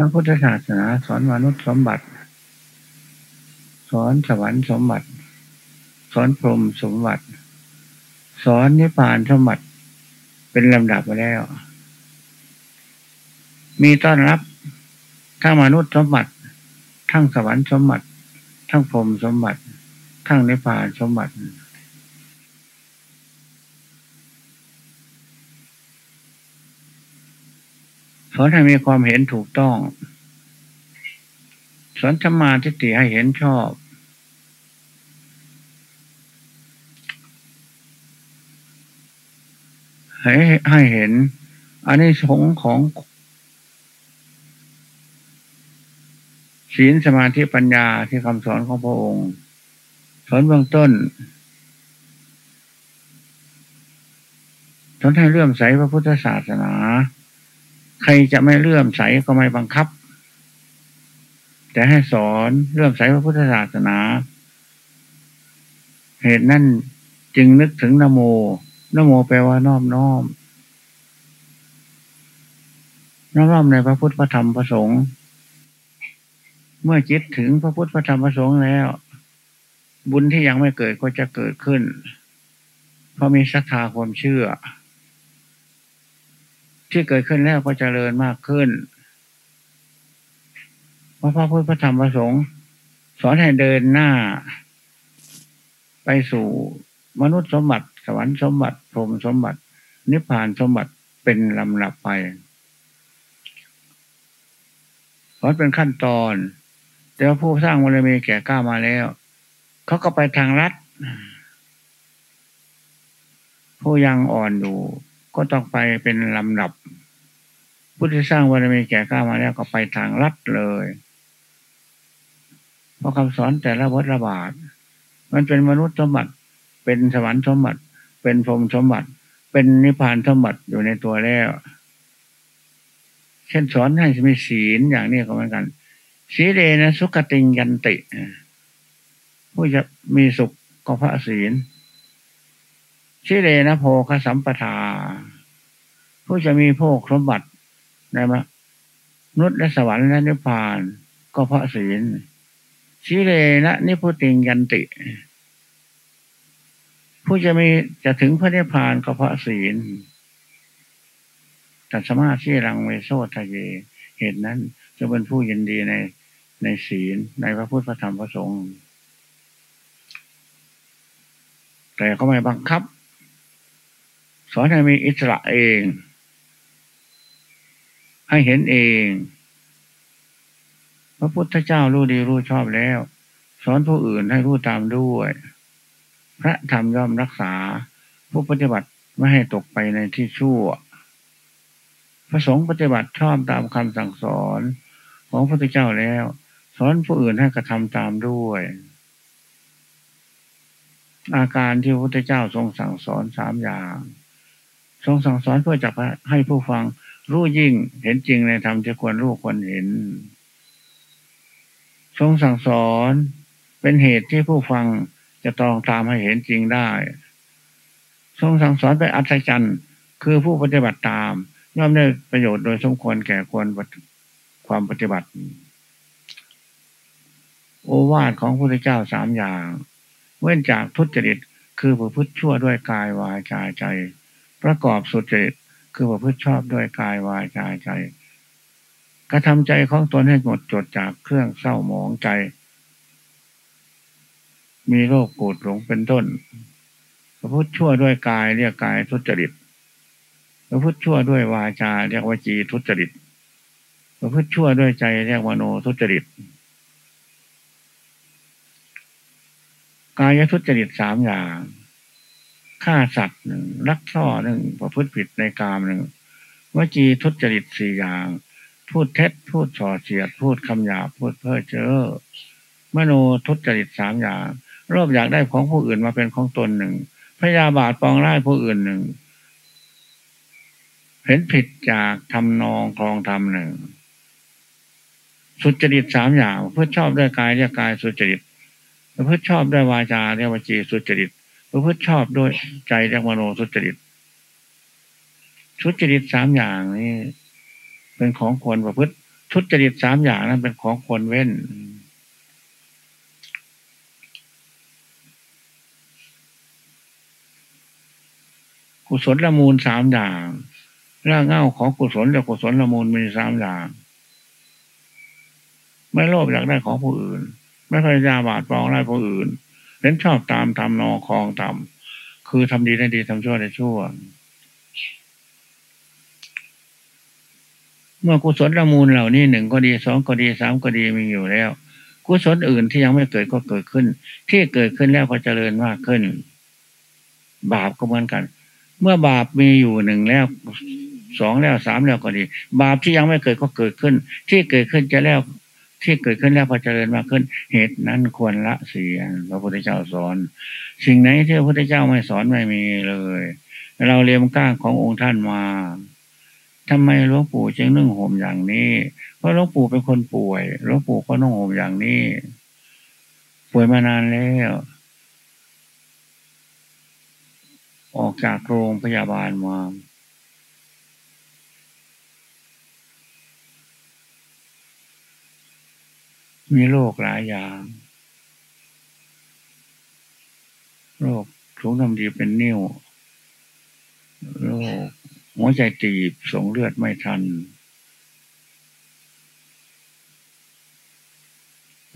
พระพุทธศาสนาสอนมนุษย์สมบัติ สอนสวรรค์สมบัติ สอนพรหมสมบัติ สอนนิพพานสมบัติ เป็นลำดับไปแล้ว มีต้อนรับทั้งมนุษย์สมบัติ ทั้งสวรรค์สมบัติ ทั้งพรหมสมบัติ ทั้งนิพพานสมบัติ สอนให้มีความเห็นถูกต้อง สอนธรรมาทิฏฐิให้เห็นชอบ ให้ให้เห็น อันนี้สงของศีลสมาธิปัญญาที่คำสอนของพระองค์ สอนเบื้องต้นสอนให้เลื่อมใสพระพุทธศาสนา ใครจะไม่เลื่อมใสก็ไม่บังคับ แต่ให้สอนเลื่อมใสพระพุทธศาสนา เหตุนั้นจึงนึกถึงนโมนโมแปลว่านอมน้อมน้อมน้อมในพระพุทธพระธรรมพระสงฆ์เมื่อจิตถึงพระพุทธพระธรรมพระสงฆ์แล้ว บุญที่ยังไม่เกิดก็จะเกิดขึ้น เพราะมีศรัทธาความเชื่อ ที่เกิดขึ้นแล้วก็เจริญมากขึ้นพระพุทธพระธรรมพระสงฆ์สอนให้เดินหน้า ไปสู่มนุษย์สมบัติ สวรรค์สมบัติพรหมสมบัติ นิพพานสมบัติเป็นลำดับไปสอนเป็นขั้นตอน แต่ว่าผู้สร้างบารมีแก่กล้ามาแล้ว เขาก็ไปทางรัฐผู้ยังอ่อนอยู่ ก็ต้องไปเป็นลำดับพุทธสร้างบารมีแก่กล้ามาแล้วก็ไปทางลัดเลย เพราะคำสอนแต่ละวัระบาดมันเป็นมนุษย์สมบัติ เป็นสวรรค์สมบัติ เป็นพรหมสมบัติ เป็นนิพพานสมบัติอยู่ในตัวแล้ว เช่นสอนให้มีศีลอย่างนี้ก็เหมือนกันสีเลนะสุขติงยันติ ผู้จะมีสุขก็พระศีล ชิเลนะโพคสัมปทา ผู้จะมีโภคสมบัติได้มนุษย์และสวรรค์และนิพพาน ก็เพราะศีลชิเลนะนิพุติงยันติ ผู้จะมีจะถึงพระนิพพานก็เพราะศีลตัสมาที่รังเวโซทะเย เหตุนั้นจะเป็นผู้ยินดีในในศีลในพระพุทธธรรมพระสงฆ์แต่ก็ไม่บังคับ สอนให้มีอิสระเอง ให้เห็นเอง พระพุทธเจ้ารู้ดีรู้ชอบแล้ว สอนผู้อื่นให้รู้ตามด้วย พระธรรมย่อมรักษา ผู้ปฏิบัติไม่ให้ตกไปในที่ชั่ว พระสงฆ์ปฏิบัติชอบตามคำสั่งสอนของพระพุทธเจ้าแล้ว สอนผู้อื่นให้กระทำตามด้วยอาการที่พระพุทธเจ้าทรงสั่งสอนสามอย่าง ทรงสั่งสอนเพื่อจะให้ผู้ฟังรู้ยิ่งเห็นจริงในธรรมที่ควรรู้ควรเห็น ทรงสั่งสอนเป็นเหตุที่ผู้ฟังจะต้องตามให้เห็นจริงได้ ทรงสั่งสอนเป็นอัศจรรย์คือผู้ปฏิบัติตาม ย่อมได้ประโยชน์โดยสมควรแก่ควรความปฏิบัติ โอวาทของพระพุทธเจ้าสามอย่าง เว้นจากทุจริตคือประพฤติชั่วด้วยกายวาจาใจ ประกอบสุจริตคือประพฤติชอบด้วยกายวายใจใจกระทำใจของตนให้หมดจดจากเครื่องเศร้าหมองใจ มีโรคโกรธหลงเป็นต้น ประพฤติชั่วด้วยกายเรียกกายทุจริต ประพฤติชั่วด้วยวาจาเรียกวจีทุจริต ประพฤติชั่วด้วยใจเรียกวโนทุจริต กายทุจริตสามอย่าง ฆ่าสัตว์หนึ่งรักท่อหนึ่งประพฤติผิดในกามหนึ่งวจีทุจริตสี่อย่าง พูดเท็จพูดส่อเสียด พูดคำหยาพูดเพ้อเจ้อมโนทุจริตสามอย่างรอบอยากได้ของผู้อื่นมาเป็นของตนหนึ่งพยาบาทปองร้ายผู้อื่นหนึ่งเห็นผิดจากทำนองคลองธรรมหนึ่งสุจริตสามอย่างเพื่อชอบด้วยกายเรียกกายสุจริตเพื่อชอบด้วยวาจาเรียกวจีสุจริต ประพฤติชอบด้วยใจเรียกมโนสุจริตสุจริตสามอย่างนี้เป็นของควรประพฤติทุจริตสามอย่างนั้นเป็นของควรเว้น กุศลละมูลสามอย่างรากเง้าของกุศลและกุศลละมูลมีสามอย่าง ไม่โลภอยากได้ของผู้อื่น ไม่พยายามบาดปองไล่ผู้อื่น เน้นชอบตามทำนอคลองทำคือทำดีได้ดีทำชั่วได้ชั่ว เมื่อกุศลละมูลเหล่านี้หนึ่งก็ดีสองก็ดีสามก็ดีมีอยู่แล้วกุศลอื่นที่ยังไม่เกิดก็เกิดขึ้น ที่เกิดขึ้นแล้วก็เจริญมากขึ้น บาปก็เหมือนกัน เมื่อบาปมีอยู่หนึ่งแล้วสองแล้วสามแล้วก็ดี บาปที่ยังไม่เกิดก็เกิดขึ้น ที่เกิดขึ้นจะแล้ว ที่เกิดขึ้นแล้วพอเจริญมากขึ้น เหตุนั้นควรละเสียพระพุทธเจ้าสอน สิ่งไหนที่พระพุทธเจ้าไม่สอนไม่มีเลย เราเรียนก้างขององค์ท่านมาทำไมหลวงปู่จึงนึ่งห่มอย่างนี้ เพราะหลวงปู่เป็นคนป่วยหลวงปู่ก็นุ่งห่มอย่างนี้ ป่วยมานานแล้ว ออกจากโรงพยาบาลมา มีโรคหลายอย่าง โรคถุงน้ำดีเป็นนิ่วโรคหัวใจตีบส่งเลือดไม่ทัน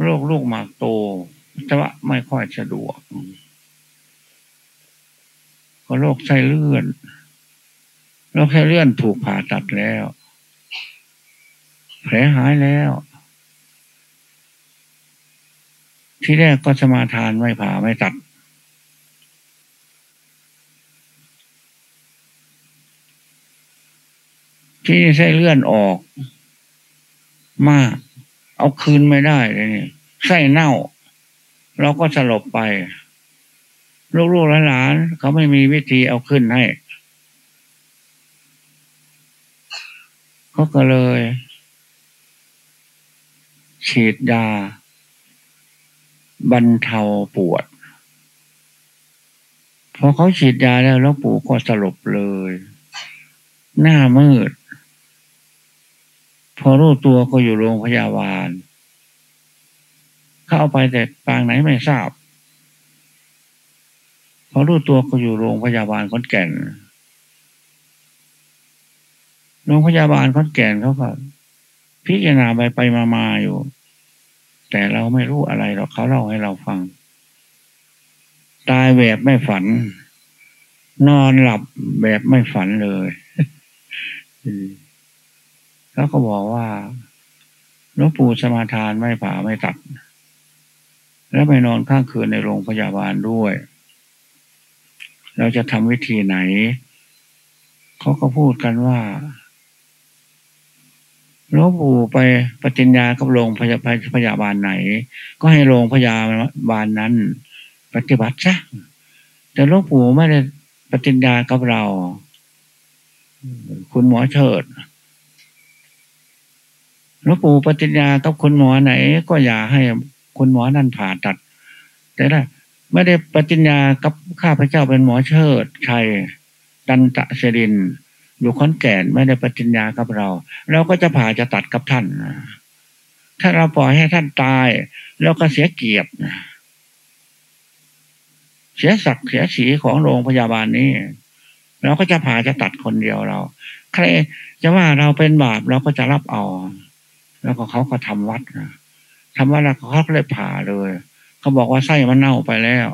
โรคลูกหมากโตแต่ว่าไม่ค่อยสะดวก ก็โรคไส้เลื่อนโรคไส้เลื่อนถูกผ่าตัดแล้ว แผลหายแล้ว ที่แรกก็สมาทานไม่ผ่าไม่ตัด ที่นี่ใส้เลื่อนออก มาก เอาคืนไม่ได้เลยนี่ไส้เน่า เราก็สลบไป ลูกๆหลานๆเขาไม่มีวิธีเอาขึ้นให้เขาก็เลย ฉีดยา บรรเทาปวด พอเขาฉีดยาแล้วแล้วปู่ก็สลบเลย หน้ามืด พอรู้ตัวก็อยู่โรงพยาบาล เข้าไปแต่ปางไหนไม่ทราบ พอรู้ตัวก็อยู่โรงพยาบาลขอนแก่นโรงพยาบาลขอนแก่นเขาก็พิจารณาไปไปมามาอยู่ แต่เราไม่รู้อะไรหรอกเขาเล่าให้เราฟัง ตายแบบไม่ฝัน นอนหลับแบบไม่ฝันเลยเขาก็บอกว่าหลวงปู่สมาทานไม่ผ่าไม่ตัด แล้วไปนอนข้างคืนในโรงพยาบาลด้วย เราจะทำวิธีไหน เขาก็พูดกันว่า หลวงปู่ไปปฏิญญากับโรงพยาพยาบาลไหน ก็ให้โรงพยาบาลนั้น ปฏิบัติซะแต่หลวงปู่ไม่ได้ปฏิญญากับเรา คุณหมอเชิดหลวงปู่ปฏิญญากับคุณหมอไหน ก็อย่าให้คุณหมอนั่นผ่าตัด แต่ถ้าไม่ได้ปฏิญญากับข้าพเจ้าเป็นหมอเชิดชัยดันตะเสดิน อยู่ขอนแก่นไม่ได้ปฏิญญากับเรา เราก็จะผ่าจะตัดกับท่านถ้าเราปล่อยให้ท่านตายเราก็เสียเกียรติเสียศักดิ์เสียสีของโรงพยาบาลนี้ เราก็จะผ่าจะตัดคนเดียวเรา ใครจะว่าเราเป็นบาปเราก็จะรับเอาแล้วก็เขาก็ทำวัดนะทำวัดแล้วเขาก็เลยผ่าเลย เขาบอกว่าไส้มันเน่าไปแล้ว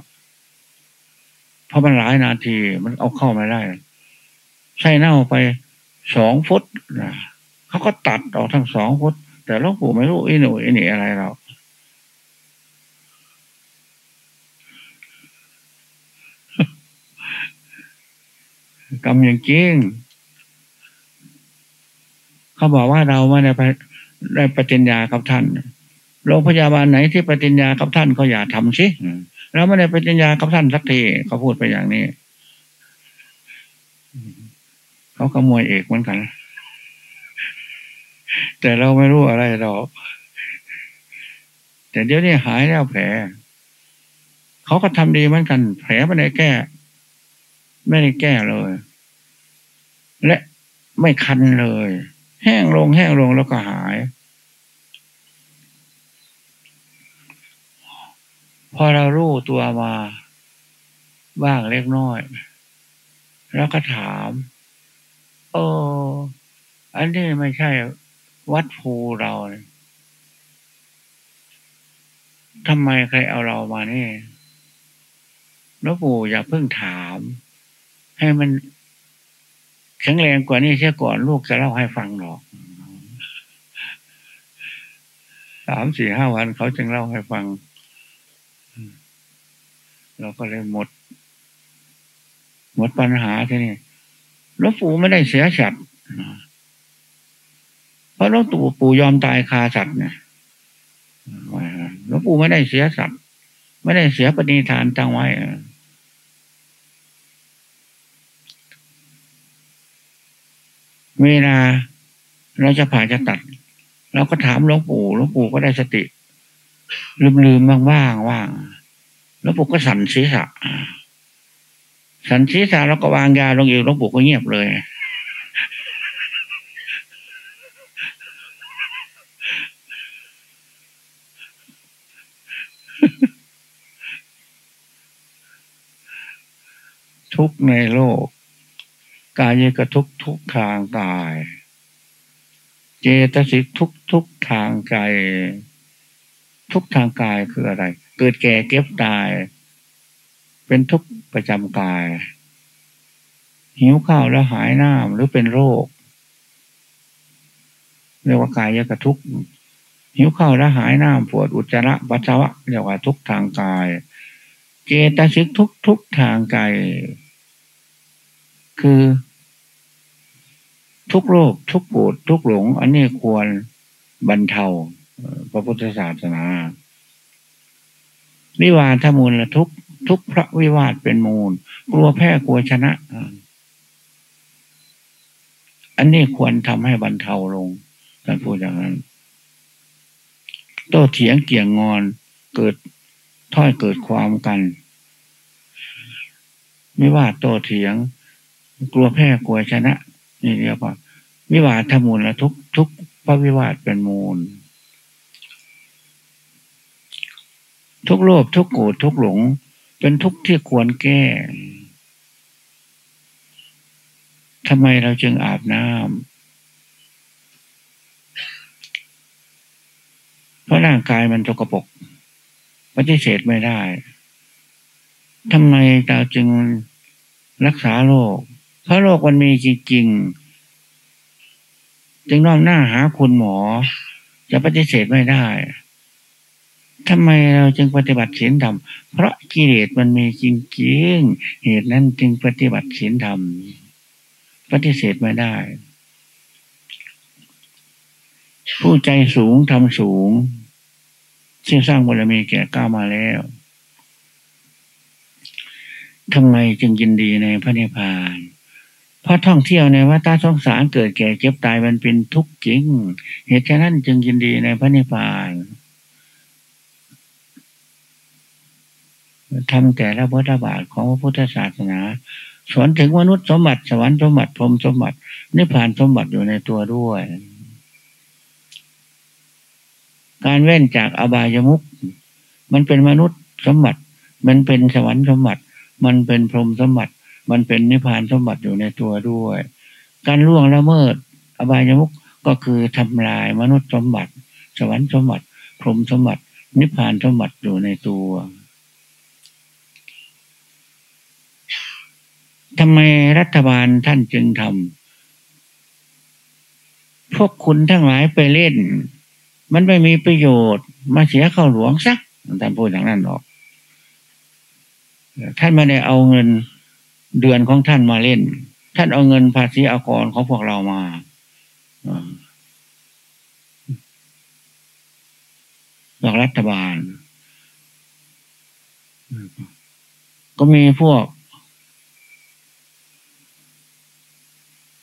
เพราะมันหลายนาทีมันเอาเข้าไม่ได้ ไส้เน่าไปสองฟุตนะเขาก็ตัดออกทั้งสองฟุต แต่หลวงปู่ไม่รู้อีหนูอีนี่อะไรเรากำยังจริง เขาบอกว่าเราไม่ได้ไปได้ปฏิญญากับท่าน โรงพยาบาลไหนที่ปฏิญญากับท่านก็อย่าทำสิ เราไม่ได้ปฏิญญากับท่านสักทีเขาพูดไปอย่างนี้ เขาขโมยเอกเหมือนกัน แต่เราไม่รู้อะไรหรอกแต่เดี๋ยวนี้หายแล้วแผล เขาก็ทำดีเหมือนกัน แผลไม่ได้แก้ ไม่ได้แก้เลย และไม่คันเลย แห้งลงแห้งลงแล้วก็หาย พอเรารู้ตัวมาบ้างเล็กน้อย แล้วก็ถาม โอ้อันนี้ไม่ใช่วัดภูเราทำไมใครเอาเรามานี่หลวงปู่อย่าเพิ่งถาม ให้มันแข็งแรงกว่านี้เสียก่อนลูกจะเล่าให้ฟังหรอกสามสี่ห้าวันเขาจึงเล่าให้ฟัง เราก็เลยหมด หมดปัญหาที่นี่ หลวงปู่ไม่ได้เสียสัตว์เพราะหลวงปู่ปู่ยอมตายคาสัตว์เนี่ยหลวงปู่ไม่ได้เสียสัตว์ไม่ได้เสียปณิธานตั้งไว้เวลาเราจะผ่าจะตัดเราก็ถามหลวงปู่หลวงปู่ก็ได้สติ ลืมลืมบ้างว่างว่างหลวงปู่ก็สั่นศีรษะ สันศีรษะแล้วก็วางยาลงอีกหลวงปู่ก็เงียบเลยทุกในโลก กายกระทุกทุกทางกาย เจตสิกทุกทุกทางกายทุกทางกายคืออะไร เกิดแก่เก็บตาย เป็นทุก ประจำกาย หิวข้าวแล้วหายน้ำหรือเป็นโรค เรียกว่ากายยกทุกหิวข้าวแล้วหายน้ำปวดอุจจาระปัสสาวะเรียกว่าทุกทางกาย เจตสิกทุกทุกทางกายคือ ทุกโรคทุกปวดทุกหลง อันนี้ควรบรรเทาพระพุทธศาสนาวิวาทมูลละทุก ทุกพระวิวาทเป็นมูล กลัวแพ้กลัวชนะ อันนี้ควรทำให้บรรเทาลงท่านพูดอย่างนั้น โตเถียงเกี่ยงงอนเกิดถ้อยเกิดความกันไม่ว่าโตเถียง กลัวแพ้กลัวชนะ นี่เรียกว่า วิวาทมูลและทุกทุกพระวิวาทเป็นมูล ทุกโลภทุกโกรธทุกหลง เป็นทุกข์ที่ควรแก้ทำไมเราจึงอาบน้ำเพราะร่างกายมันตกปรกปฏิเสธไม่ได้ทำไมเราจึงรักษาโรคเพราะโรคมันมีจริงๆจึงน้อมหน้าหาคุณหมอ จะปฏิเสธไม่ได้ ทำไมเราจึงปฏิบัติศีลธรรม เพราะกิเลสมันมีจริงๆ เหตุนั้นจึงปฏิบัติศีลธรรม ปฏิเสธไม่ได้ ผู้ใจสูงทำสูงซึ่งสร้างบารมีแก่ก้าวมาแล้วทำไมจึงยินดีในพระนิพพานพราะท่องเที่ยวในวัฏสงสารเกิดแก่เจ็บตายมันเป็นทุกข์จริง เหตุฉะนั้นจึงยินดีในพระนิพพาน ทำแต่ละพุทธบาทของพระพุทธศาสนาสอนถึงมนุษย์สมบัติสวรรค์สมบัติพรมสมบัตินิพพานสมบัติอยู่ในตัวด้วย การเว้นจากอบายมุขมันเป็นมนุษย์สมบัติ มันเป็นสวรรค์สมบัติ มันเป็นพรมสมบัติ มันเป็นนิพพานสมบัติอยู่ในตัวด้วย การล่วงละเมิด อบายมุกก็คือทำลายมนุษย์สมบัติ สวรรค์สมบัติ พรมสมบัติ นิพพานสมบัติอยู่ในตัว ทำไมรัฐบาลท่านจึงทำพวกคุณทั้งหลายไปเล่น มันไม่มีประโยชน์ มาเสียเข้าหลวงสักท่านพูดอย่างนั้นหรอกท่านไม่ได้เอาเงินเดือนของท่านมาเล่น ท่านเอาเงินภาษีอากรของพวกเรามาจากรัฐบาล ก็มีพวก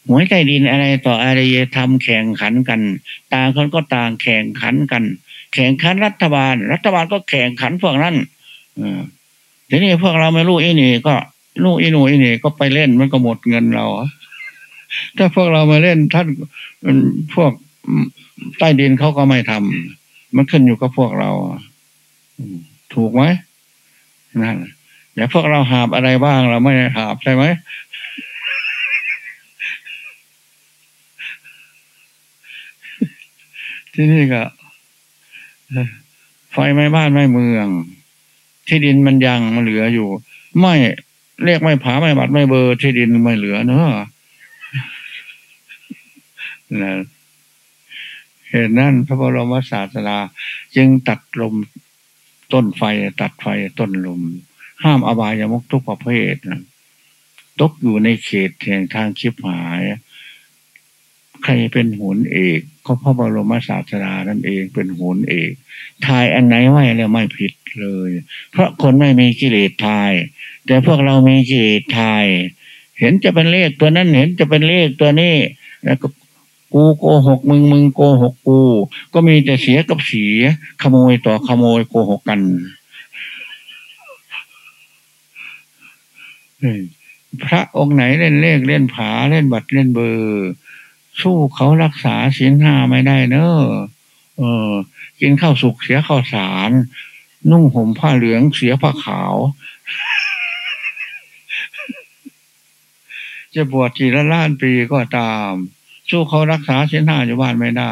หวยใจดินอะไรต่ออะไรทำแข่งขันกัน ต่างคนก็ต่างแข่งขันกัน แข่งขันรัฐบาล รัฐบาลก็แข่งขันพวกนั้นทีนี้พวกเราไม่รู้อีนี่ก็ลูกอีหนูอีนี่ก็ไปเล่นมันก็หมดเงินเราถ้าพวกเรามาเล่นท่านพวกใต้ดินเขาก็ไม่ทำมันขึ้นอยู่กับพวกเราถูกไหมนั่นอย่าพวกเราหาบอะไรบ้างเราไม่ได้หาบใช่ไหม ที่นี่ก็ไฟไม่บ้านไม่เมือง ที่ดินมันยังมันเหลืออยู่ ไม่เรียกไม่ผาไม่บัดไม่เบอร์ที่ดินไม่เหลือเนอะนะเหตุนั้นพระบรมศาสดาจึงตัดลมต้นไฟ ตัดไฟต้นลม ห้ามอบายามุกทุกประเภทนะตกอยู่ในเขตแห่งทางชิบหาย ใครเป็นหุนเอก ก็พระบรมศาสดานั่นเองเป็นโหนเอกทายอันไหนไว้แล้วไม่ผิดเลย เพราะคนไม่มีกิเลสทาย แต่พวกเรามีกิเลสทาย เห็นจะเป็นเลขตัวนั้นเห็นจะเป็นเลขตัวนี้ แล้วก็กูโกหกมึงมึงโกหกกู ก็มีแต่เสียกับเสียขโมยต่อขโมยโกหกกันพระองค์ไหนเล่นเลขเล่นผาเล่นบัตรเล่นเบอร์ สู้เขารักษาศีลห้าไม่ได้เนอะเออ กินข้าวสุกเสียข้าวสาร นุ่งห่มผ้าเหลืองเสียผ้าขาว จะบวชทีละล้านปีก็ตาม สู้เขารักษาเส้นห้าอยู่บ้านไม่ได้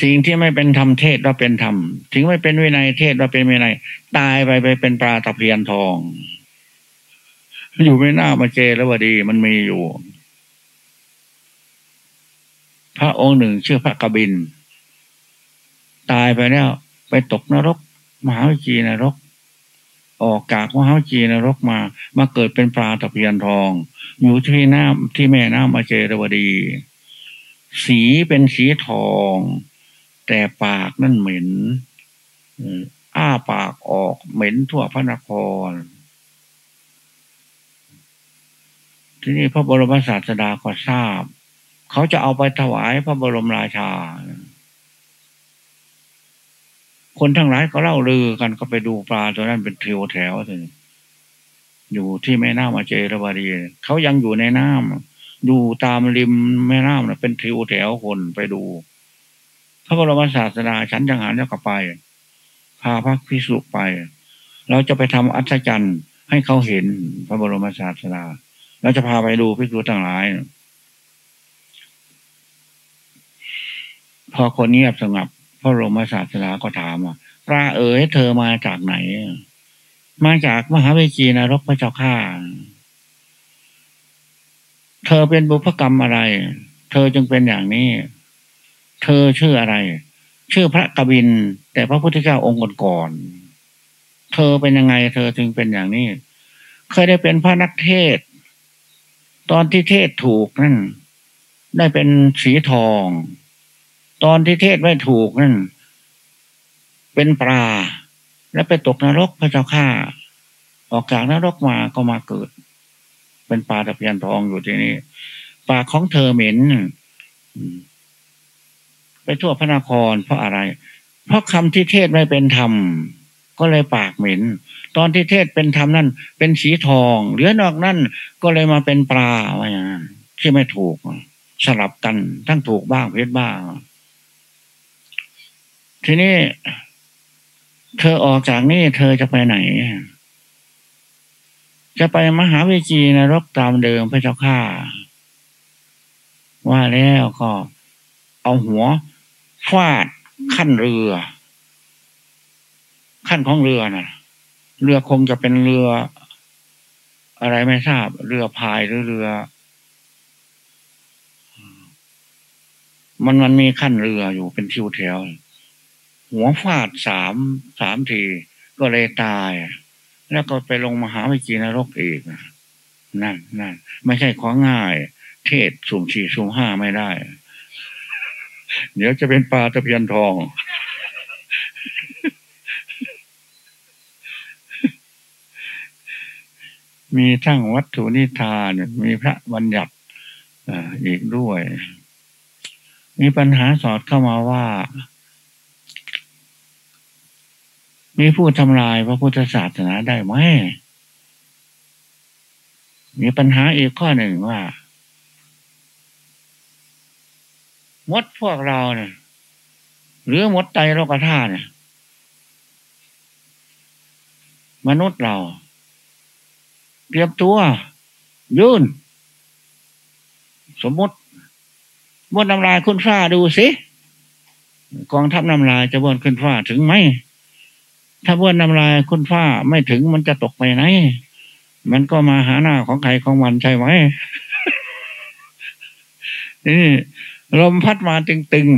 สิ่งที่ไม่เป็นธรรมเทศเราเป็นธรรมถึงไม่เป็นวินัยเทศเราเป็นวินัย ตายไปไปเป็นปลาตะเพียนทอง อยู่ไม่น่ามาเจแล้ววดีมันมีอยู่ พระองค์หนึ่งชื่อพระกบิน ตายไปแล้ว ไปตกนรก มหาวิจีนรก ออกจากมหาจีนรกมา มาเกิดเป็นปลาตะเพียนทอง อยู่ที่น้ำที่แม่น้ำมาเจรวดี สีเป็นสีทอง แต่ปากนั่นเหม็นอ้าปากออกเหม็นทั่วพระนคร ที่นี่พระบรมศาสดาก็ทราบ เขาจะเอาไปถวายพระบรมราชา คนทั้งหลายก็เล่าลือกันก็ไปดูปลาตัวนั้นเป็นเทวแถวเลยอยู่ที่แม่น้ำอาเจรบารีเขายังอยู่ในน้ำอยู่ตามริมแม่น้ำนะเป็นเทวแถวคนไปดู พระบรมศาสดาฉันจังหารแล้วก็ไปพาพระพิสุไป เราจะไปทำอัศจรรย์ให้เขาเห็นพระบรมศาสดา เราจะพาไปดูพิสุทั้งหลาย พอคนเงียบสงบพระรมศาสดาก็ถามว่าพระเอ๋ยเธอมาจากไหน มาจากมหาวิจีนรกพระเจ้าข้าเธอเป็นบุพกรรมอะไร เธอจึงเป็นอย่างนี้ เธอชื่ออะไร ชื่อพระกบิน แต่พระพุทธเจ้าองค์ก่อนเธอเป็นยังไง เธอจึงเป็นอย่างนี้ เคยได้เป็นพระนักเทศ ตอนที่เทศถูกนั่นได้เป็นสีทอง ตอนที่เทศไม่ถูกนั่นเป็นปลา แล้วไปตกนรกพระเจ้าข้าออกจากนรกมาก็มาเกิด เป็นปลาตะเพียนทองอยู่ที่นี่ปากของเธอเหม็นไปทั่วพระนครเพราะอะไร เพราะคำที่เทศไม่เป็นธรรม ก็เลยปากเหม็น ตอนที่เทศเป็นธรรมนั่นเป็นสีทอง เหลือนอกนั่นก็เลยมาเป็นปลาอะไรอย่างนั้นที่ไม่ถูก สลับกันทั้งถูกบ้างเพศบ้าง ทีนี้ เธอออกจากนี่เธอจะไปไหน จะไปมหาวิจีนรกตามเดิมพระเจ้าข้าว่าแล้วก็เอาหัวฟาดขั้นเรือ ขั้นของเรือนะ่ะ เรือคงจะเป็นเรือ อะไรไม่ทราบ เรือพายหรือเรือ มันมันมีขั้นเรืออยู่เป็นทิวแถว หัวฟาดสามสามที ก็เลยตาย แล้วก็ไปลงมหาวิจีนรกอีกนั่นนั่นไม่ใช่ของง่าย เทศสุ่มสี่สุ่มห้าไม่ได้ เดี๋ยวจะเป็นปลาตะเพียนทอง มีทั้งวัตถุนิทานมีพระบัญญัติอีกด้วย มีปัญหาสอดเข้ามาว่า มีผู้ทำลายพระพุทธศาสนาได้ไหม มีปัญหาอีกข้อหนึ่งว่ามดพวกเราเนี่ยหรือหมดใจโลกธาตุเนี่ยมนุษย์เรา เตรียมตัว ยื่น สมมติบนน้ำลายคุณฟ้าดูสิกองทัพน้ำลายจะบนขึ้นฟ้าถึงไหมถ้าบนน้ำลายคุณฟ้าไม่ถึงมันจะตกไปไหน มันก็มาหาหน้าของใครของมันใช่ไหมนี่ลมพัดมาตึง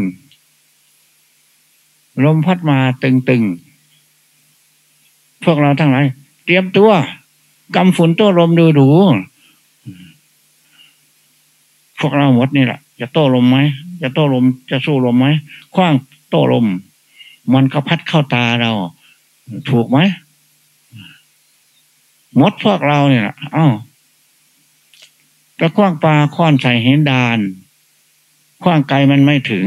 ๆลมพัดมาตึงๆพวกเราทั้งหลายเตรียมตัว กำฝุ่นตัวลมดูดูพวกเราหมดนี่แหละจะโต้ลมไหมจะโต้ลมจะสู้ลมไหมคว้างโต้ลม มันก็พัดเข้าตาเรา ถูกไหมหมดพวกเราเนี่ยอ้าจะคว้างปลาค้อนใส่เห็นดานคว้างไกลมันไม่ถึง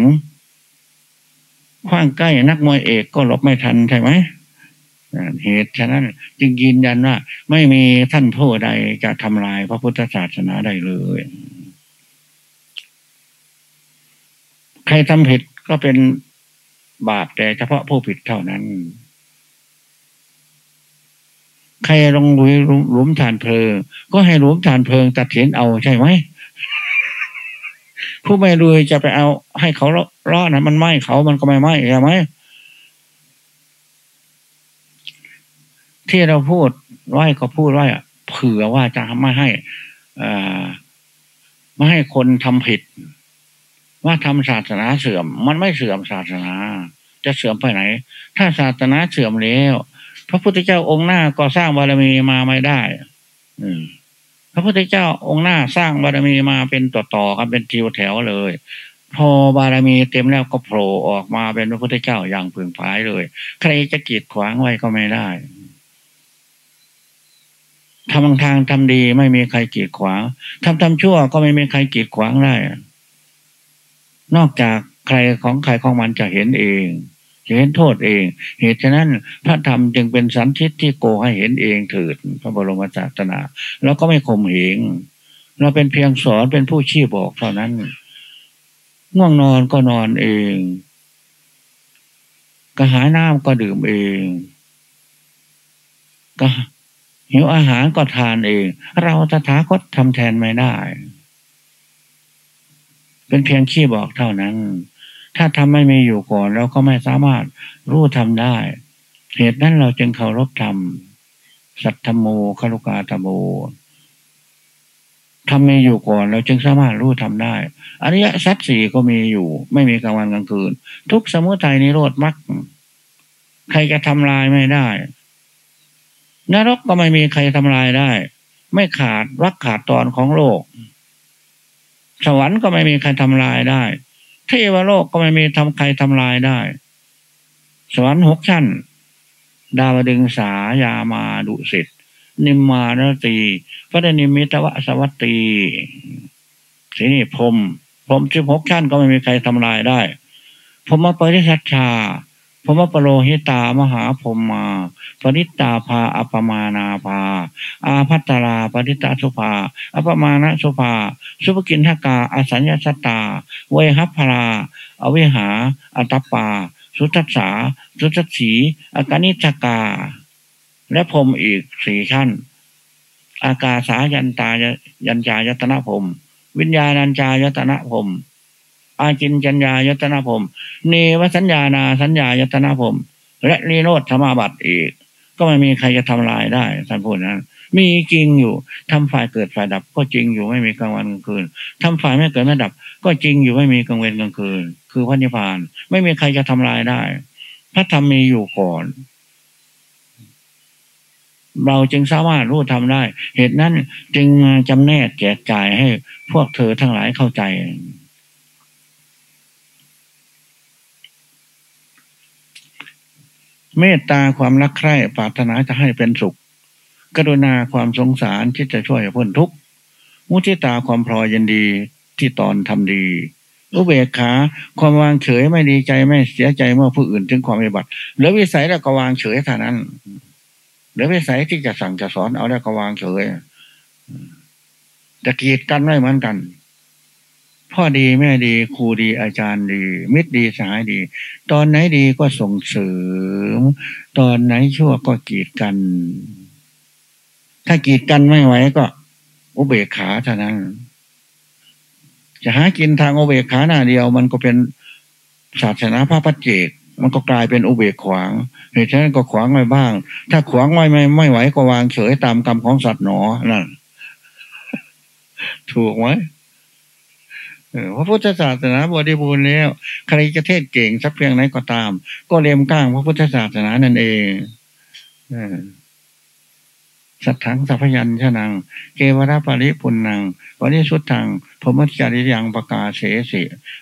คว้างใกล้นักมวยเอกก็หลบไม่ทันใช่ไหม เหตุฉะนั้นจึงยืนยันว่า ไม่มีท่านผู้ใดจะทำลายพระพุทธศาสนาได้เลย ใครทำผิดก็เป็นบาปแต่เฉพาะผู้ผิดเท่านั้น ใครลงลุยหลุมฐานเพลิง ก็ให้หลุมฐานเพลิงตัดเห็นเอาใช่ไหมผู้ไม่รวยจะไปเอาให้เขารอนะมันไหมเขามันก็ไม่ไหมใช่ไหม ที่เราพูดไว้ก็พูดไว้เผื่อว่าจะไม่ให้อ่าไม่ให้คนทำผิด ว่าทำศาสนาเสื่อม มันไม่เสื่อมศาสนา จะเสื่อมไปไหน ถ้าศาสนาเสื่อมแล้วพระพุทธเจ้าองค์หน้าก็สร้างบารมีมาไม่ได้ อืมพระพุทธเจ้าองค์หน้าสร้างบารมีมาเป็นต่อๆกันเป็นทิวแถวเลย พอบารมีเต็มแล้วก็โผล่ออกมาเป็นพระพุทธเจ้าอย่างพึงพายเลย ใครจะกีดขวางไว้ก็ไม่ได้ ทำทางทำดีไม่มีใครกีดขวางทำทำชั่วก็ไม่มีใครกีดขวางได้ นอกจากใครของใครของมันจะเห็นเองจะเห็นโทษเอง เหตุฉะนั้นพระธรรมจึงเป็นสันทิฏที่โกให้เห็นเองถืดพระบรมศาสนา แล้วก็ไม่ข่มเหงเราเป็นเพียงสอนเป็นผู้ชี้บอกเท่านั้นง่วงนอนก็นอนเองกระหายน้ำก็ดื่มเองก็ หิวอาหารก็ทานเอง เราตถาคตทำแทนไม่ได้ เป็นเพียงขี้บอกเท่านั้น ถ้าทำไม่มีอยู่ก่อนเราก็ไม่สามารถรู้ทำได้ เหตุนั้นเราจึงเคารพธรรม สัตธโมคารุกาตโมทำมีอยู่ก่อนเราจึงสามารถรู้ทำได้ อริยสัจสี่ก็มีอยู่ ไม่มีกลางวันกลางคืน ทุกสมุทัยนิโรธมรรคใครจะทำลายไม่ได้ นรกก็ไม่มีใครทำลายได้ ไม่ขาดวักขาดตอนของโลก สวรรค์ก็ไม่มีใครทำลายได้เทวโลกก็ไม่มีทำใครทำลายได้ สวรรค์หกชั้น ดาวดึงสายามาดุสิตนิมมานตีพระนิมิตวสวัตตีสีนี่พรมพรมสิบหกชั้นก็ไม่มีใครทำลายได้พรมปริสัชชา พมปโลหิตามหาพมมาปริตตาภาอปมานาภา อาพัตราปริตตาสุภา อปมาณสุภา สุภกินทกา อสัญญาสตา เวหัพราอวิหา อัตปา สุทัสสา สุทัสสีอากานิจกา และพรมอีกสี่ชั้น อากาสายันตายันจายตนะพรมวิญญาณัญจายตนะพรม อาจินจัญญายตนาผมเนวสัญญานาสัญญายตนาผม และนิโรธธรรมบัติอีก ก็ไม่มีใครจะทำลายได้ท่านพูดนั้นมีจริงอยู่ทำฝ่ายเกิดฝ่ายดับ ก็จริงอยู่ไม่มีกลางวันกลางคืนทำฝ่ายไม่เกิดไม่ดับ ก็จริงอยู่ไม่มีกลางเวรกลางคืน คือพระนิพพาน ไม่มีใครจะทำลายได้ พระธรรมมีอยู่ก่อน เราจึงสามารถรู้ทำได้ เหตุนั้นจึงจำแนกแจกจ่ายให้พวกเธอทั้งหลายเข้าใจ เมตตาความรักใคร่ปรารถนาจะให้เป็นสุข กรุณาความสงสารที่จะช่วยพ้นทุกข์มุทิตาความพลอยยินดีที่ตอนทำดี อุเบกขาความวางเฉยไม่ดีใจไม่เสียใจเมื่อผู้อื่นถึงความมีบัติหรือวิสัยแล้วก็วางเฉยเท่านั้นหรือวิสัยที่จะสั่งจะสอนเอาแล้วก็วางเฉยจะกีดกันไม่เหมือนกัน พ่อดีแม่ดีครูดีอาจารย์ดี มิตรดีสหายดี ตอนไหนดีก็ส่งเสริม ตอนไหนชั่วก็กีดกัน ถ้ากีดกันไม่ไหวก็อุเบกขาเท่านั้น จะหากินทางอุเบกขาหน้าเดียว มันก็เป็นศาสนาพระปัจเจก มันก็กลายเป็นอุเบกขวางเหตุฉะนั้นก็ขวางไว้บ้าง ถ้าขวางไว้ไม่ไม่ไหวก็วางเฉยตามกรรมของสัตว์หนอนั่นถูกไหม พระพุทธศาสนาบริบูรณ์แล้วใครจะเทศเก่งสักเพียงไหนก็ตาม ก็เลียมก้างพระพุทธศาสนานั่นเองสัทธังสัพยัญชนะเกวราปริปุนังปริสุทธังพมจาริยังประกาศเสสิ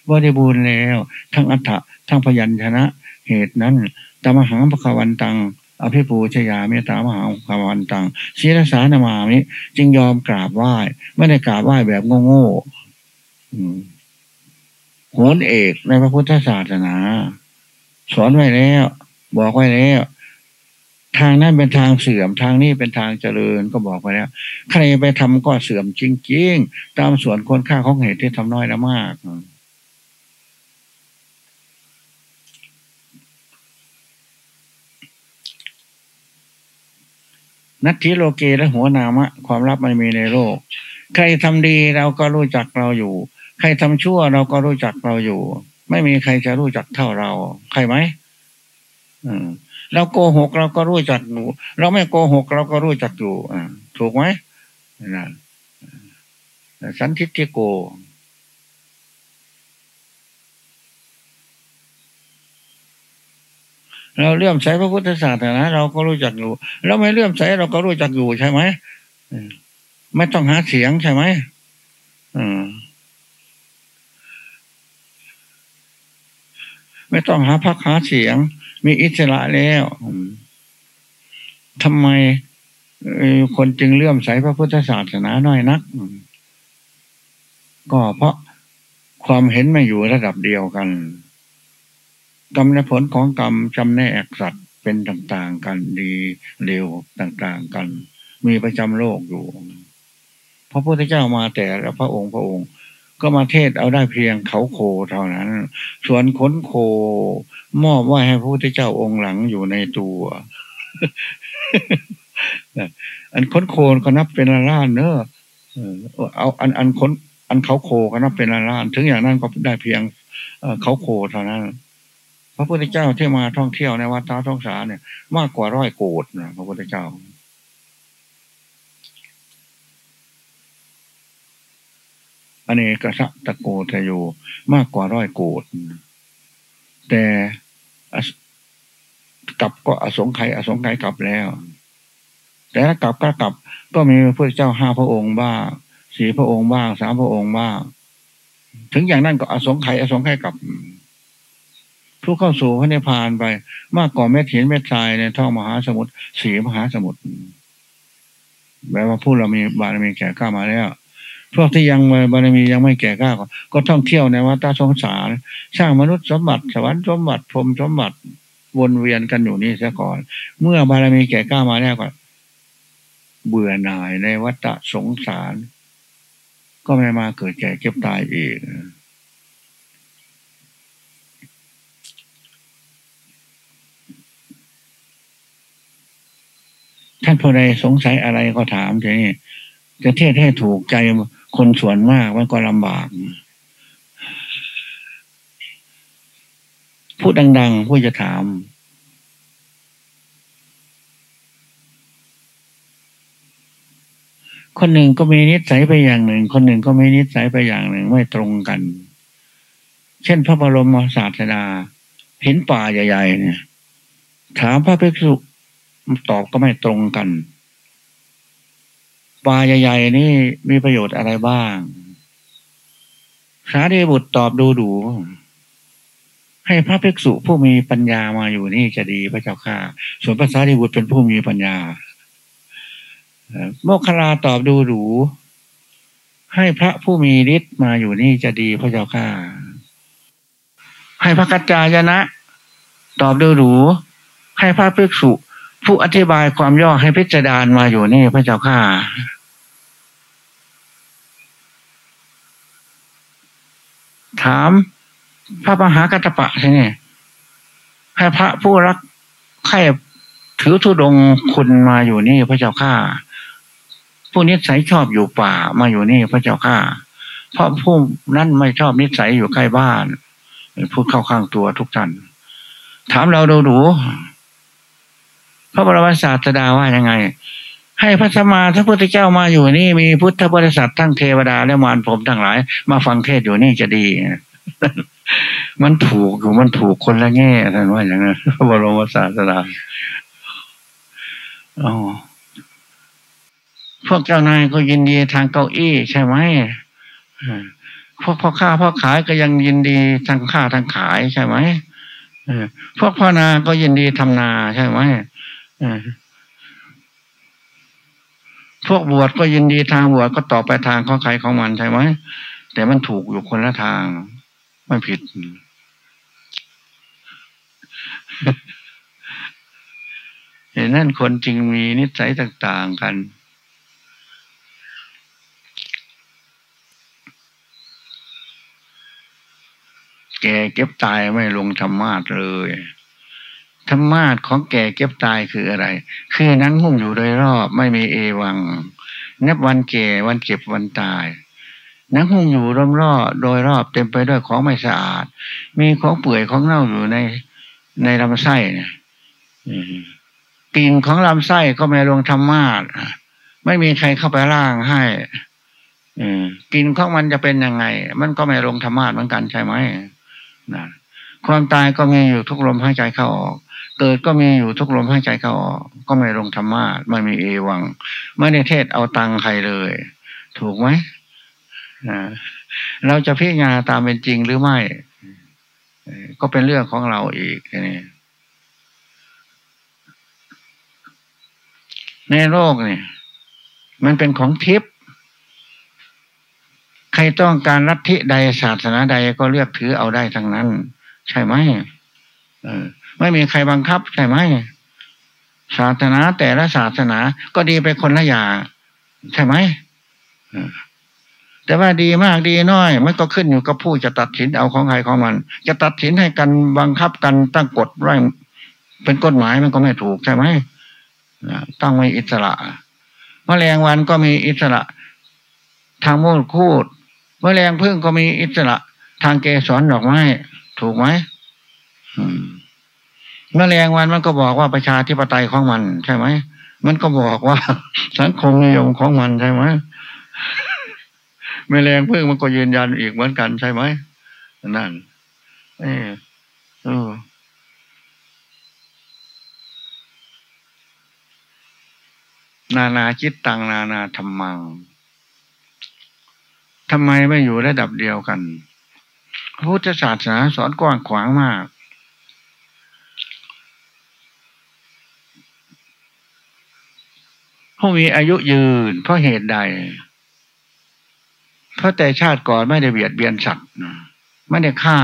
บริบูรณ์แล้ว ทั้งอัฏฐะทั้งพยัญชนะ เหตุนั้นตมหังปะควันตังอภิปูชยาเมตตามหาภาวันตังศีรสานามามิ จึงยอมกราบไหว้ ไม่ได้กราบไหว้แบบโง่ๆ โหนเอกในพระพุทธศาสนา สอนไว้แล้ว บอกไว้แล้วทางนั้นเป็นทางเสื่อมทางนี้เป็นทางเจริญก็บอกไปแล้วใครไปทำก็เสื่อมจริงๆ ตามส่วนคนค่าของเหตุที่ทำน้อยละมาก นัตถิโลเกและหัวนามะ ความลับไม่มีในโลก ใครทำดีเราก็รู้จักเราอยู่ ครทำชั่วเราก็รู้จักเราอยู่ ไม่มีใครจะรู้จักเท่าเรา ใครไหมอืมเราโกหกเราก็รู้จักอยู่เราไม่โกหกเราก็รู้จักอยู่อ่าถูกไหมนะสันทิฏฐิโกเราเลื่อมใสพระพุทธศาสนาเราก็รู้จักอยู่เราไม่เลื่อมใสเราก็รู้จักอยู่ใช่ไหมไม่ต้องหาเสียงใช่ไหม ไม่ต้องหาพักหาเสียง มีอิสระแล้วทำไมคนจึงเลื่อมใสพระพุทธศาสนาน้อยนัก ก็เพราะความเห็นไม่อยู่ระดับเดียวกัน กรรมและผลของกรรมจำแนกสัตว์เป็นต่าง ๆ กันดีเร็วต่าง ๆ กัน มีประจำโลกอยู่ พระพุทธเจ้ามาแต่ละพระองค์พระองค์ ก็มาเทศเอาได้เพียงเขาโคเท่านั้น ส่วนขนโค มอบไว้ให้พระพุทธเจ้าองค์หลังอยู่ในตัว อันขนโคก็นับเป็นละล้านเนอะเอาอันอันขนอันเขาโคก็นับเป็นละล้านถึงอย่างนั้นก็ได้เพียงเขาโคเท่านั้นพระพุทธเจ้าที่มาท่องเที่ยวในวัดท้าท่องสาเนี่ย มากกว่าร้อยโกดนะพระพุทธเจ้า อเนกสะตะโกทโยมากกว่าร้อยโกดแต่กลับก็อสงไขยอสงไขยกลับแล้ว แต่ถ้ากลับก็กลับ ก็มีพระเจ้าห้าพระองค์บ้างสี่พระองค์บ้างสามพระองค์บ้างถึงอย่างนั้นก็อสงไขยอสงไขยกลับผู้เข้าสู่พระนิพพานไป มากกว่าเม็ดหินเม็ดทรายในท้องมหาสมุทรสีมหาสมุทรแปลว่าผู้เรามีบารมีแก่กล้ามาแล้ว พวกที่ยังบารมียังไม่แก่กล้าก็ท่องเที่ยวในวัฏสงสารสร้างมนุษย์สมบัติสวรรค์สมบัติพรมสมบัติวนเวียนกันอยู่นี่ซะก่อน เมื่อบารมีแก่กล้ามาแล้วก็เบื่อหน่ายในวัฏสงสาร ก็ไม่มาเกิดแก่เก็บตายอีกท่านผู้ใดสงสัยอะไรก็ถามทีนี้จะเทศให้ถูกใจ คนส่วนมากมันก็ลำบาก พูดดัง ๆ ผู้จะถาม คนหนึ่งก็มีนิสัยไปอย่างหนึ่ง คนหนึ่งก็มีนิสัยไปอย่างหนึ่งไม่ตรงกัน เช่นพระบรมศาสดาเห็นป่าใหญ่ ๆ เนี่ย ถามพระภิกษุตอบก็ไม่ตรงกัน ปลาใหญ่ๆนี่มีประโยชน์อะไรบ้าง สารีบุตรตอบดูดู ให้พระภิกษุผู้มีปัญญามาอยู่นี่จะดีพระเจ้าค่ะ ส่วนพระสารีบุตรเป็นผู้มีปัญญา โมคคลาตอบดูดู ให้พระผู้มีฤทธิ์มาอยู่นี่จะดีพระเจ้าค่ะ ให้พระกัจจายนะ ตอบดูดู ให้พระภิกษุผู้อธิบายความย่อให้พิจารณามาอยู่นี่พระเจ้าข้า ถาม พระมหากัตปะใช่ไหมให้พระผู้รักใครถือธุดงคุณมาอยู่นี่พระเจ้าข้าผู้นิสัยชอบอยู่ป่ามาอยู่นี่พระเจ้าข้าเพราะผู้นั้นไม่ชอบนิสัยอยู่ใกล้บ้านพูดเข้าข้างตัวทุกท่านถามเราดูดูพระบรมศาสดาว่ายังไง ให้พระสมมาพระพุทธเจ้ามาอยู่นี่มีพุทธบริษัททั้งเทวดาและมารผมทั้งหลาย มาฟังเทศอยู่นี่จะดี มันถูกอยู่มันถูกคนละแง่ท่านว่าอย่างนั้นพระบรมศาสดาอ๋อพวกเจ้านายก็ยินดีทางเก้าอี้ใช่ไหมพวกพ่อค้าพ่อขายก็ยังยินดีทางค้าทางขายใช่ไหมพวกพ่อนา ก็ยินดีทำนาใช่ไหม พวกบวชก็ยินดีทางบวชก็ต่อไปทางของใครของมันใช่ไหมแต่มันถูกอยู่คนละทางไม่ผิด เห็นนั่นคนจริงมีนิสัยต่างๆกัน แกเก็บตายไม่ลงธรรมาทเลย ธรรมาทของแก่เก็บตายคืออะไร คือนั้นหุ้มอยู่โดยรอบไม่มีเอวัง นับวันแก่วันเก็บวันตายนังหุ้มอยู่รอบรอบโดยรอบเต็มไปด้วยของไม่สะอาด มีของเปื่อยของเน่าอยู่ในในลำไส้เนี่ยกลิ่นของลำไส้ก็ไม่ลงธรรมาทไม่มีใครเข้าไปล่างให้กินของมันจะเป็นยังไง มันก็ไม่ลงธรรมาทเหมือนกันใช่ไหมนะความตายก็มีอยู่ทุกลมหายใจเข้าออก เกิดก็มีอยู่ทุกลมหายใจเข้าออกก็ไม่ลงธรรมะไม่มีเอวัง ไม่ได้เทศเอาตังใครเลย ถูกไหมเราจะพิจารณาตามเป็นจริงหรือไม่ ก็เป็นเรื่องของเราอีกนี่ในโลกนี่มันเป็นของทิพย์ใครต้องการลัทธิใดศาสนาใดก็เลือกถือเอาได้ทั้งนั้น ใช่ไหมเออ ไม่มีใครบังคับใช่ไหมศาสนาแต่ละศาสนาก็ดีไปคนละอย่างใช่ไหมแต่ว่าดีมากดีน้อย มันก็ขึ้นอยู่กับผู้จะตัดสินเอาของใครของมัน จะตัดสินให้กันบังคับกันตั้งกฎไว้เป็นกฎหมายมันก็ไม่ถูกใช่ไหมต้องมีอิสระมแมลงวันก็มีอิสระ ทางมูลคูดมแมลงพึ่งก็มีอิสระ ทางเกสรดอกไม้ถูกไหมม แมลงวันมันก็บอกว่าประชาธิปไตยของมัน ใช่ไหมมันก็บอกว่า สังคมนิยมของมันใช่ไหมแมลงพึ่งมันก็ยืนยันอีกเหมือนกันใช่ไหมนั่นเออเออนานาจิตตังนานาธรรมังทำไมไม่อยู่ระดับเดียวกัน พุทธศาสนาสอนกว้างขวางมาก ผู้มีอายุยืน เพราะเหตุใด เพราะแต่ชาติก่อนไม่ได้เบียดเบียนสัตว์ไม่ได้ฆ่า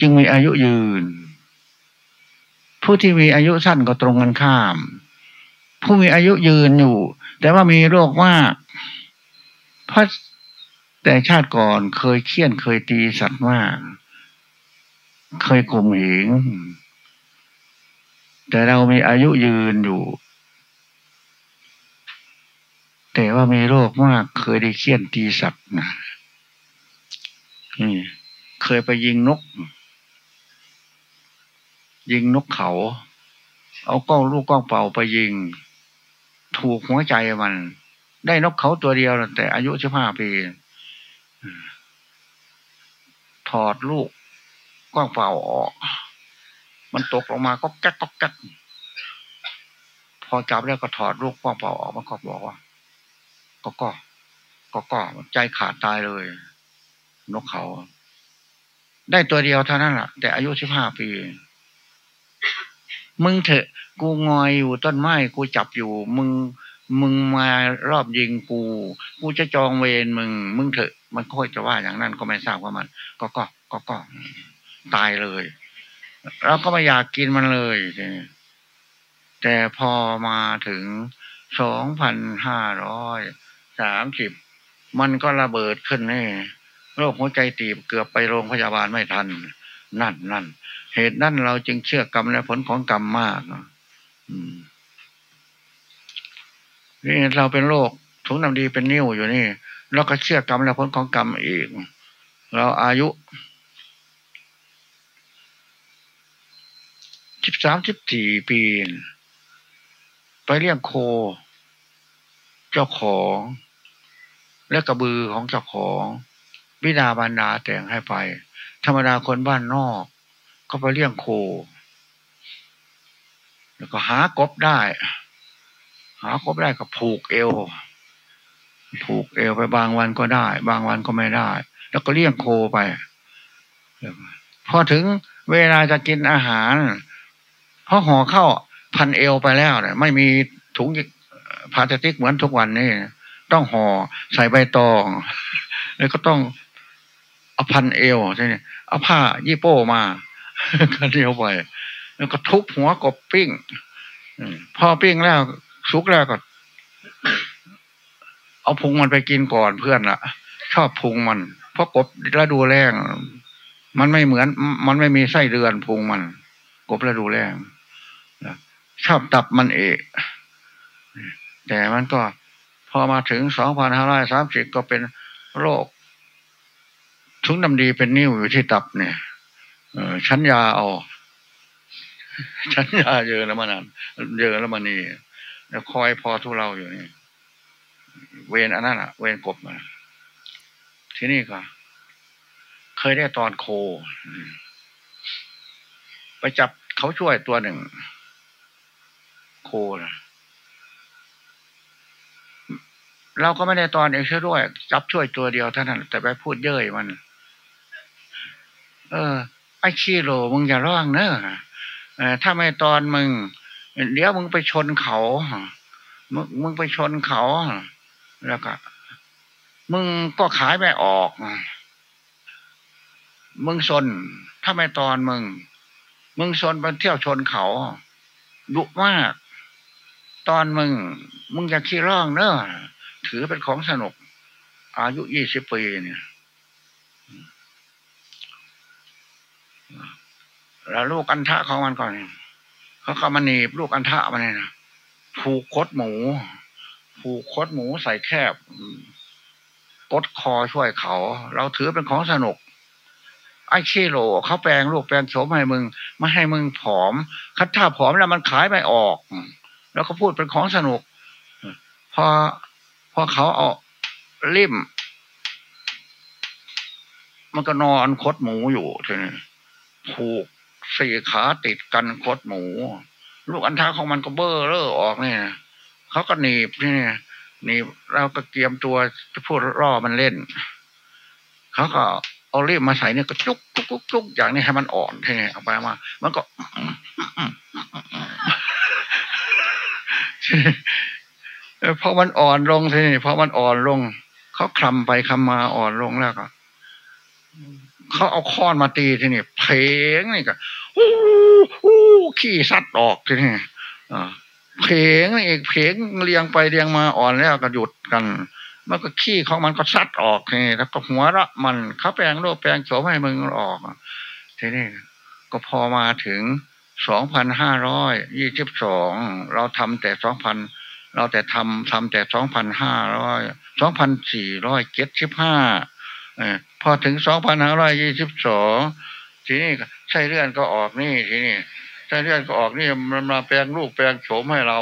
จึงมีอายุยืน ผู้ที่มีอายุสั้นก็ตรงกันข้าม ผู้มีอายุยืนอยู่ แต่ว่ามีโรคมากเพราะแต่ชาติก่อนเคยเคี่ยนเคยตีสัตว์มาก เคยข่มเหงแต่เรามีอายุยืนอยู่ แต่ว่ามีโรคมากเคยได้เคี่ยนตีสัตว์นะนี่เคยไปยิงนก ยิงนกเขา เอากล้องลูกกล้องเป่าไปยิง ถูกหัวใจมัน ได้นกเขาตัวเดียว แต่อายุสิบห้าปีถอดลูกกว้างเป่าออก มันตกลงมาก็แก๊กก็แก๊กพอจับแล้วก็ถอดลูกกว้างเป่าออกมันก็บอกว่า ก็ก็ก็ก็ใจขาดตายเลย นกเขา ได้ตัวเดียวเท่านั้นแหละแต่อายุสิบห้าปี มึงเถอะ กูงอยอยู่ต้นไม้กูจับอยู่ มึงมึงมารอบยิงกู กูจะจองเวรมึง มึงเถอะ มันค่อยจะว่าอย่างนั้นก็ไม่ทราบว่ามัน ก็ก็ก็ก็ตายเลยเราก็ไม่อยากกินมันเลยแต่พอมาถึงสองพันห้าร้อย สามสิบมันก็ระเบิดขึ้นนี่โรคหัวใจตีบเกือบไปโรงพยาบาลไม่ทัน นั่นนั่นเหตุนั้นเราจึงเชื่อกรรมและผลของกรรมมากนี่เราเป็นโรคถุงน้ำดีเป็นนิ้วอยู่นี่เราก็เชื่อกรรมและผลของกรรมอีก เราอายุสิบสามสิบสี่ปี ไปเลี้ยงโค เจ้าของ และกระบือของเจ้าของวิดาบรรดาแต่งให้ไป ธรรมดาคนบ้านนอก ก็ไปเลี้ยงโค แล้วก็หากบได้ หากบได้ก็ผูกเอว ผูกเอวไปบางวันก็ได้ บางวันก็ไม่ได้ แล้วก็เลี้ยงโคไปพอถึงเวลาจะกินอาหารเพราะห่อเข้าพันเอวไปแล้วเนี่ยไม่มีถุงพลาสติกเหมือนทุกวันนี่ ต้องห่อใส่ใบตอง แล้วก็ต้องเอาพันเอวใช่ไหมเอาผ้ายี่โป้มาก็เดียวไปแล้วก็ทุบหัวกบปิ้งพอปิ้งแล้วสุกแล้วก็ เอาพุงมันไปกินก่อนเพื่อนละชอบพุงมัน เพราะกบฤดูแรงมันไม่เหมือน มันไม่มีไส้เดือนพุงมัน กบฤดูแรงชอบตับมันเองแต่มันก็ อมาถึงสองพันห้าร้อยสามสิบก็เป็นโรคทุงดำดีเป็นนิ้วอยู่ที่ตับเนี่ยออชั้นยาเอาชั้นยาเยอะแล้วมันนั้นเยอะแล้วมันนี่แล้วคอยพอทุเราอยู่นี่ เวนอันนั้นอะเวนกบมา ที่นี่ก็เคยได้ตอนโค ไปจับเขาช่วยตัวหนึ่ง โคนะ เราก็ไม่ได้ตอนเองช่วยด้วย จับช่วยตัวเดียวเท่านั้น แต่ไปพูดเย้ยมัน เออ ไอ้ขี้โลมึงอย่าร้องเนอะถ้าไม่ตอนมึง เดี๋ยวมึงไปชนเขา มึงมึงไปชนเขา แล้วก็ มึงก็ขายไม่ออก มึงชน ถ้าไม่ตอนมึง มึงชนไปเที่ยวชนเขาดุมาก ตอนมึง มึงอยาขี้ร่องเนอะ ถือเป็นของสนุก อายุยี่สิบปีเนี่ยแล้วลูกอันทะของมันก่อนเขาก็มาหนีบลูกอันทะมาเนี่ยนะผูกคดหมู ผูกคดหมูใส่แคบกดคอช่วยเขา เราถือเป็นของสนุก ไอ้ขี้โลเขาแปลงลูกแปลงโฉมให้มึงไม่ให้มึงผอม คัดถ้าผอมแล้วมันขายไม่ออก แล้วก็พูดเป็นของสนุก พอ พอเขาเอาลิ่ม มันก็นอนคดหมูอยู่ทีนี้ผูกสี่ขาติดกันคดหมู ลูกอันท้าของมันก็เบ้อเร่อออกเนี่ยเขาก็หนีบนี่หนีบเราก็เกียมตัวจะพูดร่อมันเล่น เขาก็เอาเรียบมาใส่เนี่ยก็จุกจุกจุกอย่างนี้ให้มันอ่อนทีนี้เอาไปมา มันก็ พอมันอ่อนลงทีนี้พอมันอ่อนลงเขาคลำไปคลำมาอ่อนลงแล้วก็เขาเอาค้อนมาตีทีนี้เพลงนี่ก็อู้อู้ขี้ซัดออกทีนี้เพลงนี่เอกเพลงเรียงไปเรียงมาอ่อนแล้วก็หยุดกันมันก็ขี้ของมันก็ซัดออกทีนี้แล้วก็หัวละมันเขาแปลงโลกแปลงโฉมให้มึงออกทีนี้ก็พอมาถึงสองพันห้าร้อยยี่สิบสองเราทำแต่สองพัน เราแต่ทำทำแต่สองพันห้าร้อยสองพันสี่ร้อยเจ็ดสิบห้าพอถึงสองพันห้าร้อยยี่สิบสองทีนี้ใช่เลื่อนก็ออกนี่ทีนี้ใช่เลื่อนก็ออกนี่มันมาแปลงรูปแปลงโฉมให้เรา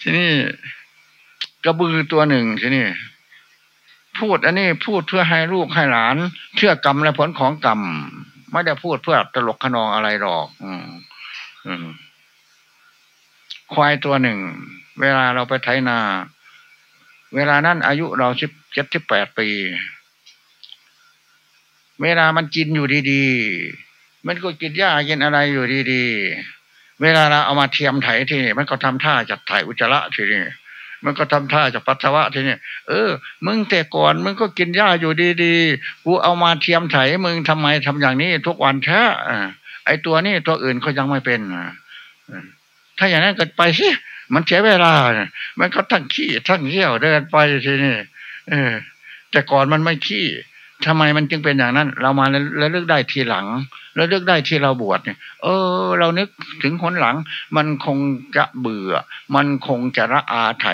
ทีนี้กระบือตัวหนึ่งทีนี้ พูดอันนี้พูดเพื่อให้ลูกให้หลาน เชื่อกรรมและผลของกรรมไม่ได้พูดเพื่อตลกขนองอะไรหรอกอควายตัวหนึ่ง เวลาเราไปไถนา เวลานั้นอายุเราสิบเจ็ดสิบแปดปี เวลามันกินอยู่ดีๆ มันก็กินหญ้ากินอะไรอยู่ดีๆ เวลาเราเอามาเทียมไถที่นี่มันก็ทำท่าจัดไถอุจจาระทีนี่ มันก็ทำท่าจะปัสสาวะทีนี้เออ มึงแต่ก่อนมึงก็กินหญ้าอยู่ดีๆกูเอามาเทียมไถมึงทำไมทำอย่างนี้ทุกวันแท้ไอตัวนี้ตัวอื่นก็ยังไม่เป็นถ้าอย่างนั้นเก็ไปสิมันเสียเวลาเนี่ยมันก็ทั้งขี้ทั้งเที่ยวเดินไปทีนี่เออ แต่ก่อนมันไม่ขี้ทำไมมันจึงเป็นอย่างนั้น เรามาแล้วเลือกได้ทีหลัง แล้วเลือกได้ที่เราบวชเนี่ย เออ เรานึกถึงคนหลัง มันคงจะเบื่อ มันคงจะระอาไถ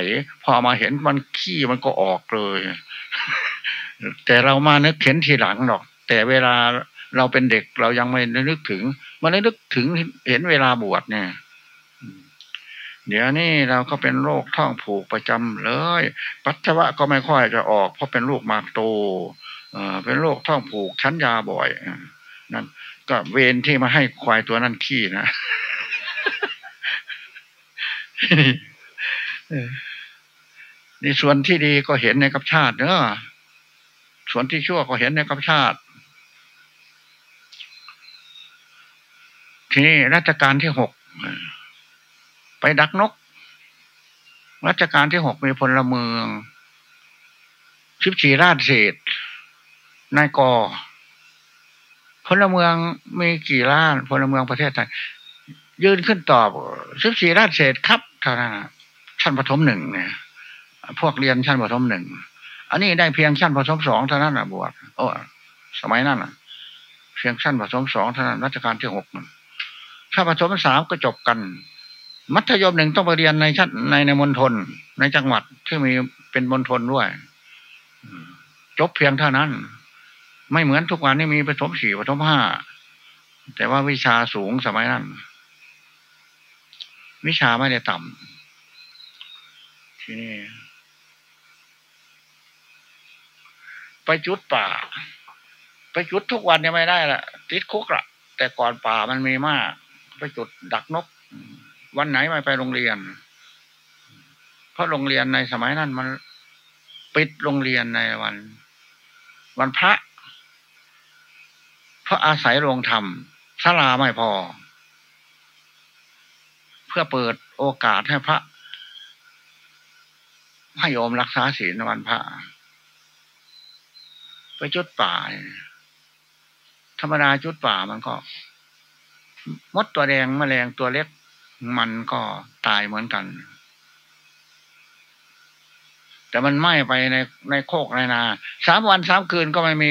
พอมาเห็นมันขี้มันก็ออกเลย แต่เรามานึกเห็นทีหลังหรอก แต่เวลาเราเป็นเด็กเรายังไม่นึกถึง มันนึกถึงเห็นเวลาบวชเนี่ยเดี๋ยวนี้เราก็เป็นโรคท้องผูกประจำเลย ปัสสาวะก็ไม่ค่อยจะออก เพราะเป็นลูกมากโตเป็นโรคท้องผูกชั้นยาบ่อยนั่น ก็เวรที่มาให้ควายตัวนั้นขี้นะนี่ส่วนที่ดีก็เห็นในกับชาติเนอะส่วนที่ชั่วก็เห็นในกับชาติ ทีนี้รัชการที่หกไปดักนก รัชการที่หกมีพลเมืองสิบสี่ราชเศษนายก พลเมืองมีกี่ล้านพลเมืองประเทศไทยยืนขึ้นตอบสิบสี่ราชเศษครับเท่านั้นชั้นปฐมหนึ่งเนี่ย พวกเรียนชั้นปฐมหนึ่งอันนี้ได้เพียงชั้นปฐมสองเท่านั้นนะบวชโอ้สมัยนั้นอะเพียงชั้นปฐมสองเท่านั้นรัชกาลที่หกถ้าปฐมสามก็จบกัน มัธยมหนึ่งต้องไปเรียนในชั้นในในมณฑลในจังหวัดที่มีเป็นมณฑลด้วยจบเพียงเท่านั้น ไม่เหมือนทุกวันนี้มีผสมสี่ผสมห้าแต่ว่าวิชาสูงสมัยนั้น วิชาไม่ได้ต่ำทีนี้ไปจุดป่า ไปจุดทุกวันยังไม่ได้ละติดคุกละแต่ก่อนป่ามันมีมาก ไปจุดดักนก วันไหนไม่ไปโรงเรียน เพราะโรงเรียนในสมัยนั้นมัน ปิดโรงเรียนในวัน วันพระ พราะอาศัยโรงธรรมศาลาไม่พอ เพื่อเปิดโอกาสให้พระให้โยมรักษาศีลวันพระ ไปจุดป่า ธรรมดาจุดป่ามันก็มดตัวแดงมแมลงตัวเล็ก มันก็ตายเหมือนกัน แต่มันไหม้ไปในในโคกในนาสามวันสามคืนก็ไม่มี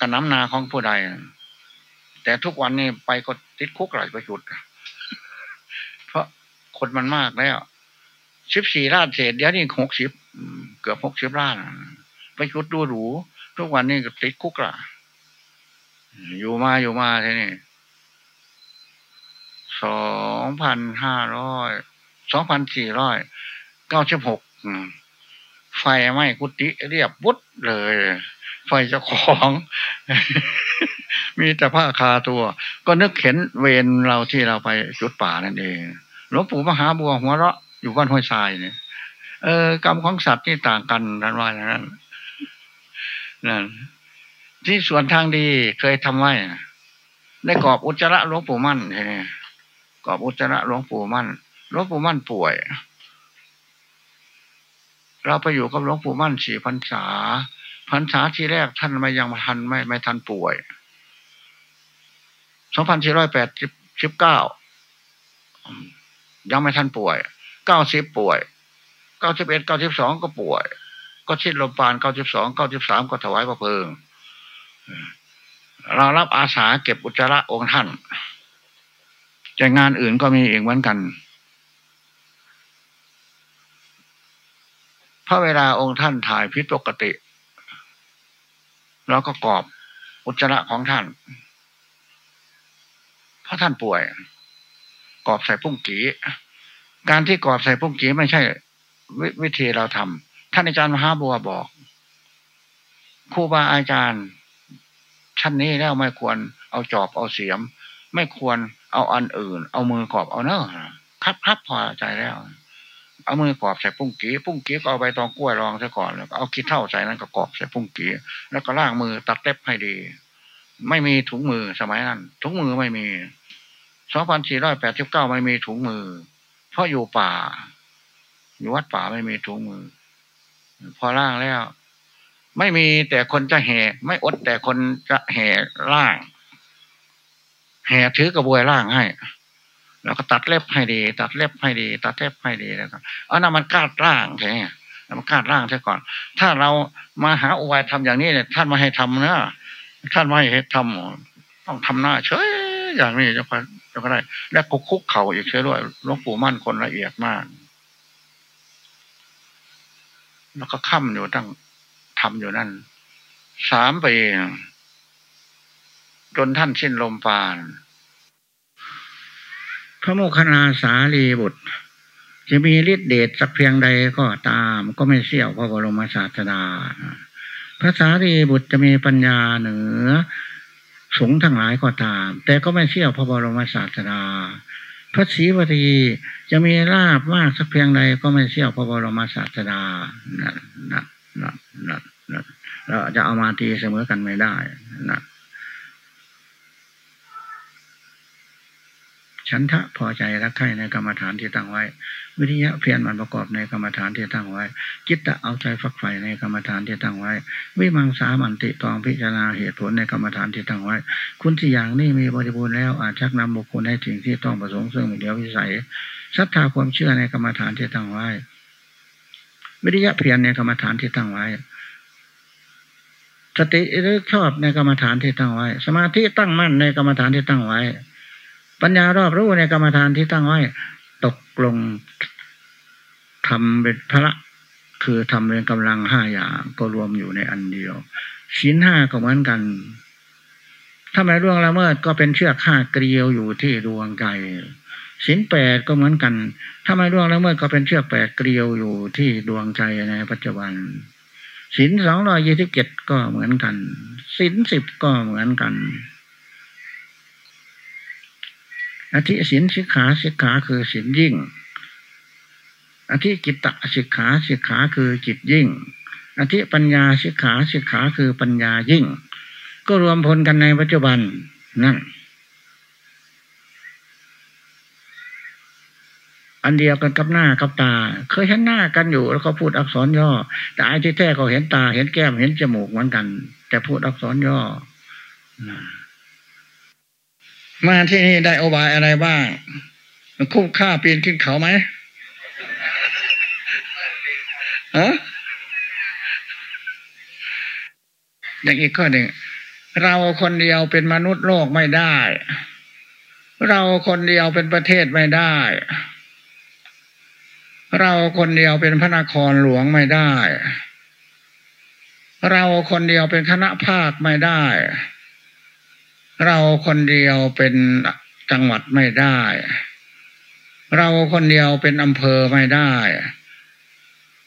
กับน้ำนาของผู้ใด แต่ทุกวันนี้ไปก็ติดคุกหลายประจุด เพราะคนมันมากแล้วสิบสี่ล้านเศษเดี๋ยวนี้หกสิบเกือบหกสิบล้านไปจุดดูหรู ทุกวันนี้ก็ติดคุกละอยู่มาอยู่มาทีนี้สองพันห้าร้อยสองพันสี่ร้อยเก้าสิบหกไฟไหม้กุฏิเรียบวุดเลย ไฟเจ้าของ มีแต่ผ้าคาตัว ก็นึกเห็นเวรเราที่เราไปจุดป่านั่นเองหลวงปู่มหาบัวหัวเราะอยู่บ้านห้วยทรายเนี่ยเออกรรมของสัตว์นี่ต่างกันนั้นว่าอย่างนั้นนั่นที่ส่วนทางดีเคยทำไว้ได้กอบอุจจาระหลวงปู่มั่นใช่ไหมกอบอุจจาระหลวงปู่มั่นหลวงปู่มั่นป่วย เราไปอยู่กับหลวงปู่มั่นสี่พรรษา พรรษาที่แรกท่านไม่ยังทันไม่ไม่ทันป่วยสองพันสี่ร้อยแปดสิบเก้ายังไม่ทันป่วยเก้าสิบป่วยเก้าสิบเอ็ดเก้าสิบสองก็ป่วย ก็ชิดลมปานเก้าสิบสองเก้าสิบสามก็ถวายพระเพลิงเรารับอาสาเก็บอุจจาระองค์ท่านแต่งานอื่นก็มีเองเหมือนกัน พระเวลาองค์ท่านถ่ายพิษปกติ แล้วก็กรอบอุจจาระของท่าน เพราะท่านป่วยกรอบใส่ปุ้งกีการที่กรอบใส่ปุ้งกีไม่ใช่ววิธีเราทำท่านอาจารย์มหาบัวบอกครูบาอาจารย์ชั้นนี้แล้วไม่ควรเอาจอบเอาเสียม ไม่ควรเอาอันอื่น เอามือกรอบเอาเนอะครับครับพอใจแล้ว เอามือกรอบใส่ปุ้งกี้ปุ้งกี้ก็เอาใบตองกล้วยรองซะก่อนแล้วเอาขี้เท่าใส่นั้นก็กรอบใส่ปุ้งกี้แล้วก็ล่างมือตัดเล็บให้ดี ไม่มีถุงมือสมัยนั้นถุงมือไม่มีสองพันสี่ร้อยแปดสิบเก้าไม่มีถุงมือ เพราะอยู่ป่า อยู่วัดป่าไม่มีถุงมือ พอล่างแล้ว ไม่มีแต่คนจะแห่ ไม่อดแต่คนจะแห่ล่าง แห่ถือกระบวยล่างให้ แล้วก็ตัดเล็บให้ดี ตัดเล็บให้ดี ตัดเล็บให้ดีแล้วก็อันนั้นมันกล้าร่างใช่ไหมมันกล้าร่างใช่ก่อน ถ้าเรามาหาอุบายทำอย่างนี้เนี่ยท่านมาให้ทำนะท่านไม่ให้ทำต้องทำหน้าเฉยอย่างนี้จะจะก็ได้ และกุกคุกเข่าอีกเช่ด้วยหลวงปู่มั่นคนละเอียดมาก แล้วก็ค่ำอยู่ตั้งทำอยู่นั่นสามปีจนท่านสิ้นลมปาน พระโมคคัลลาสารีบุตร จะมีฤทธิเดชสักเพียงใดก็ตาม ก็ไม่เสี่ยวพระบรมศาสดา พระสารีบุตรจะมีปัญญาเหนือสงทั้งหลายก็ตาม แต่ก็ไม่เสี่ยวพระบรมศาสดา พระศรีวทีจะมีลาบมากสักเพียงใดก็ไม่เสี่ยวพระบรมศาสดานั่นนั่นนั่นนั่นเราจะเอามาตีเสมอกันไม่ได้นะ ฉันทะพอใจรักใคร่ในกรรมฐานที่ตั้งไว้ วิทยะเพียรมันประกอบในกรรมฐานที่ตั้งไว้จิตตะเอาใจฝักใฝ่ในกรรมฐานที่ตั้งไว้ วิมังสามันติตองพิจารณาเหตุผลในกรรมฐานที่ตั้งไว้ คุณสี่อย่างนี้มีบริบูรณ์แล้วอาจชักนำบุคคลให้ถึงที่ต้องประสงค์ซึ่งเดียววิสัยศรัทธาความเชื่อในกรรมฐานที่ตั้งไว้ วิทยะเพียรในกรรมฐานที่ตั้งไว้สติหรือชอบในกรรมฐานที่ตั้งไว้ สมาธิตั้งมั่นในกรรมฐานที่ตั้งไว้ ปัญญารอบรู้ในกรรมฐานที่ตั้งไว้ ตกลงทำเป็นพระ คือทำเป็นกำลังห้าอย่างก็รวมอยู่ในอันเดียวชิ้นห้าก็เหมือนกันถ้าไม่ร่วงละเมิดก็เป็นเชือกห้าเกลียวอยู่ที่ดวงใจสินแปดก็เหมือนกัน ถ้าไม่ร่วงละเมิดก็เป็นเชือกแปดเกลียวอยู่ที่ดวงใจในปัจจุบันสินสองร้อยยี่สิบเจ็ดก็เหมือนกันสินสิบก็เหมือนกัน อธิสินสิกขาสิกขาคือสินยิ่ง อธิจิตตสิกขาสิกขาคือจิตยิ่ง อธิปัญญาสิกขาสิกขาคือปัญญายิ่ง ก็รวมพลกันในปัจจุบันนั่นอันเดียวกันกับหน้ากับตา เคยเห็นหน้ากันอยู่แล้วเขาพูดอักษรย่อ แต่ไอ้ที่แท้เขาเห็นตา เห็นแก้มเห็นจมูกเหมือนกัน แต่พูดอักษรย่อ มาที่นี่ได้อบายอะไรบ้าง คุ้มค่าปีนขึ้นเขาไหมฮะอย่างอีกข้อหนึ่งเราคนเดียวเป็นมนุษย์โลกไม่ได้ เราคนเดียวเป็นประเทศไม่ได้ เราคนเดียวเป็นพระนครหลวงไม่ได้ เราคนเดียวเป็นคณะภาคไม่ได้ เราคนเดียวเป็นจังหวัดไม่ได้ เราคนเดียวเป็นอำเภอไม่ได้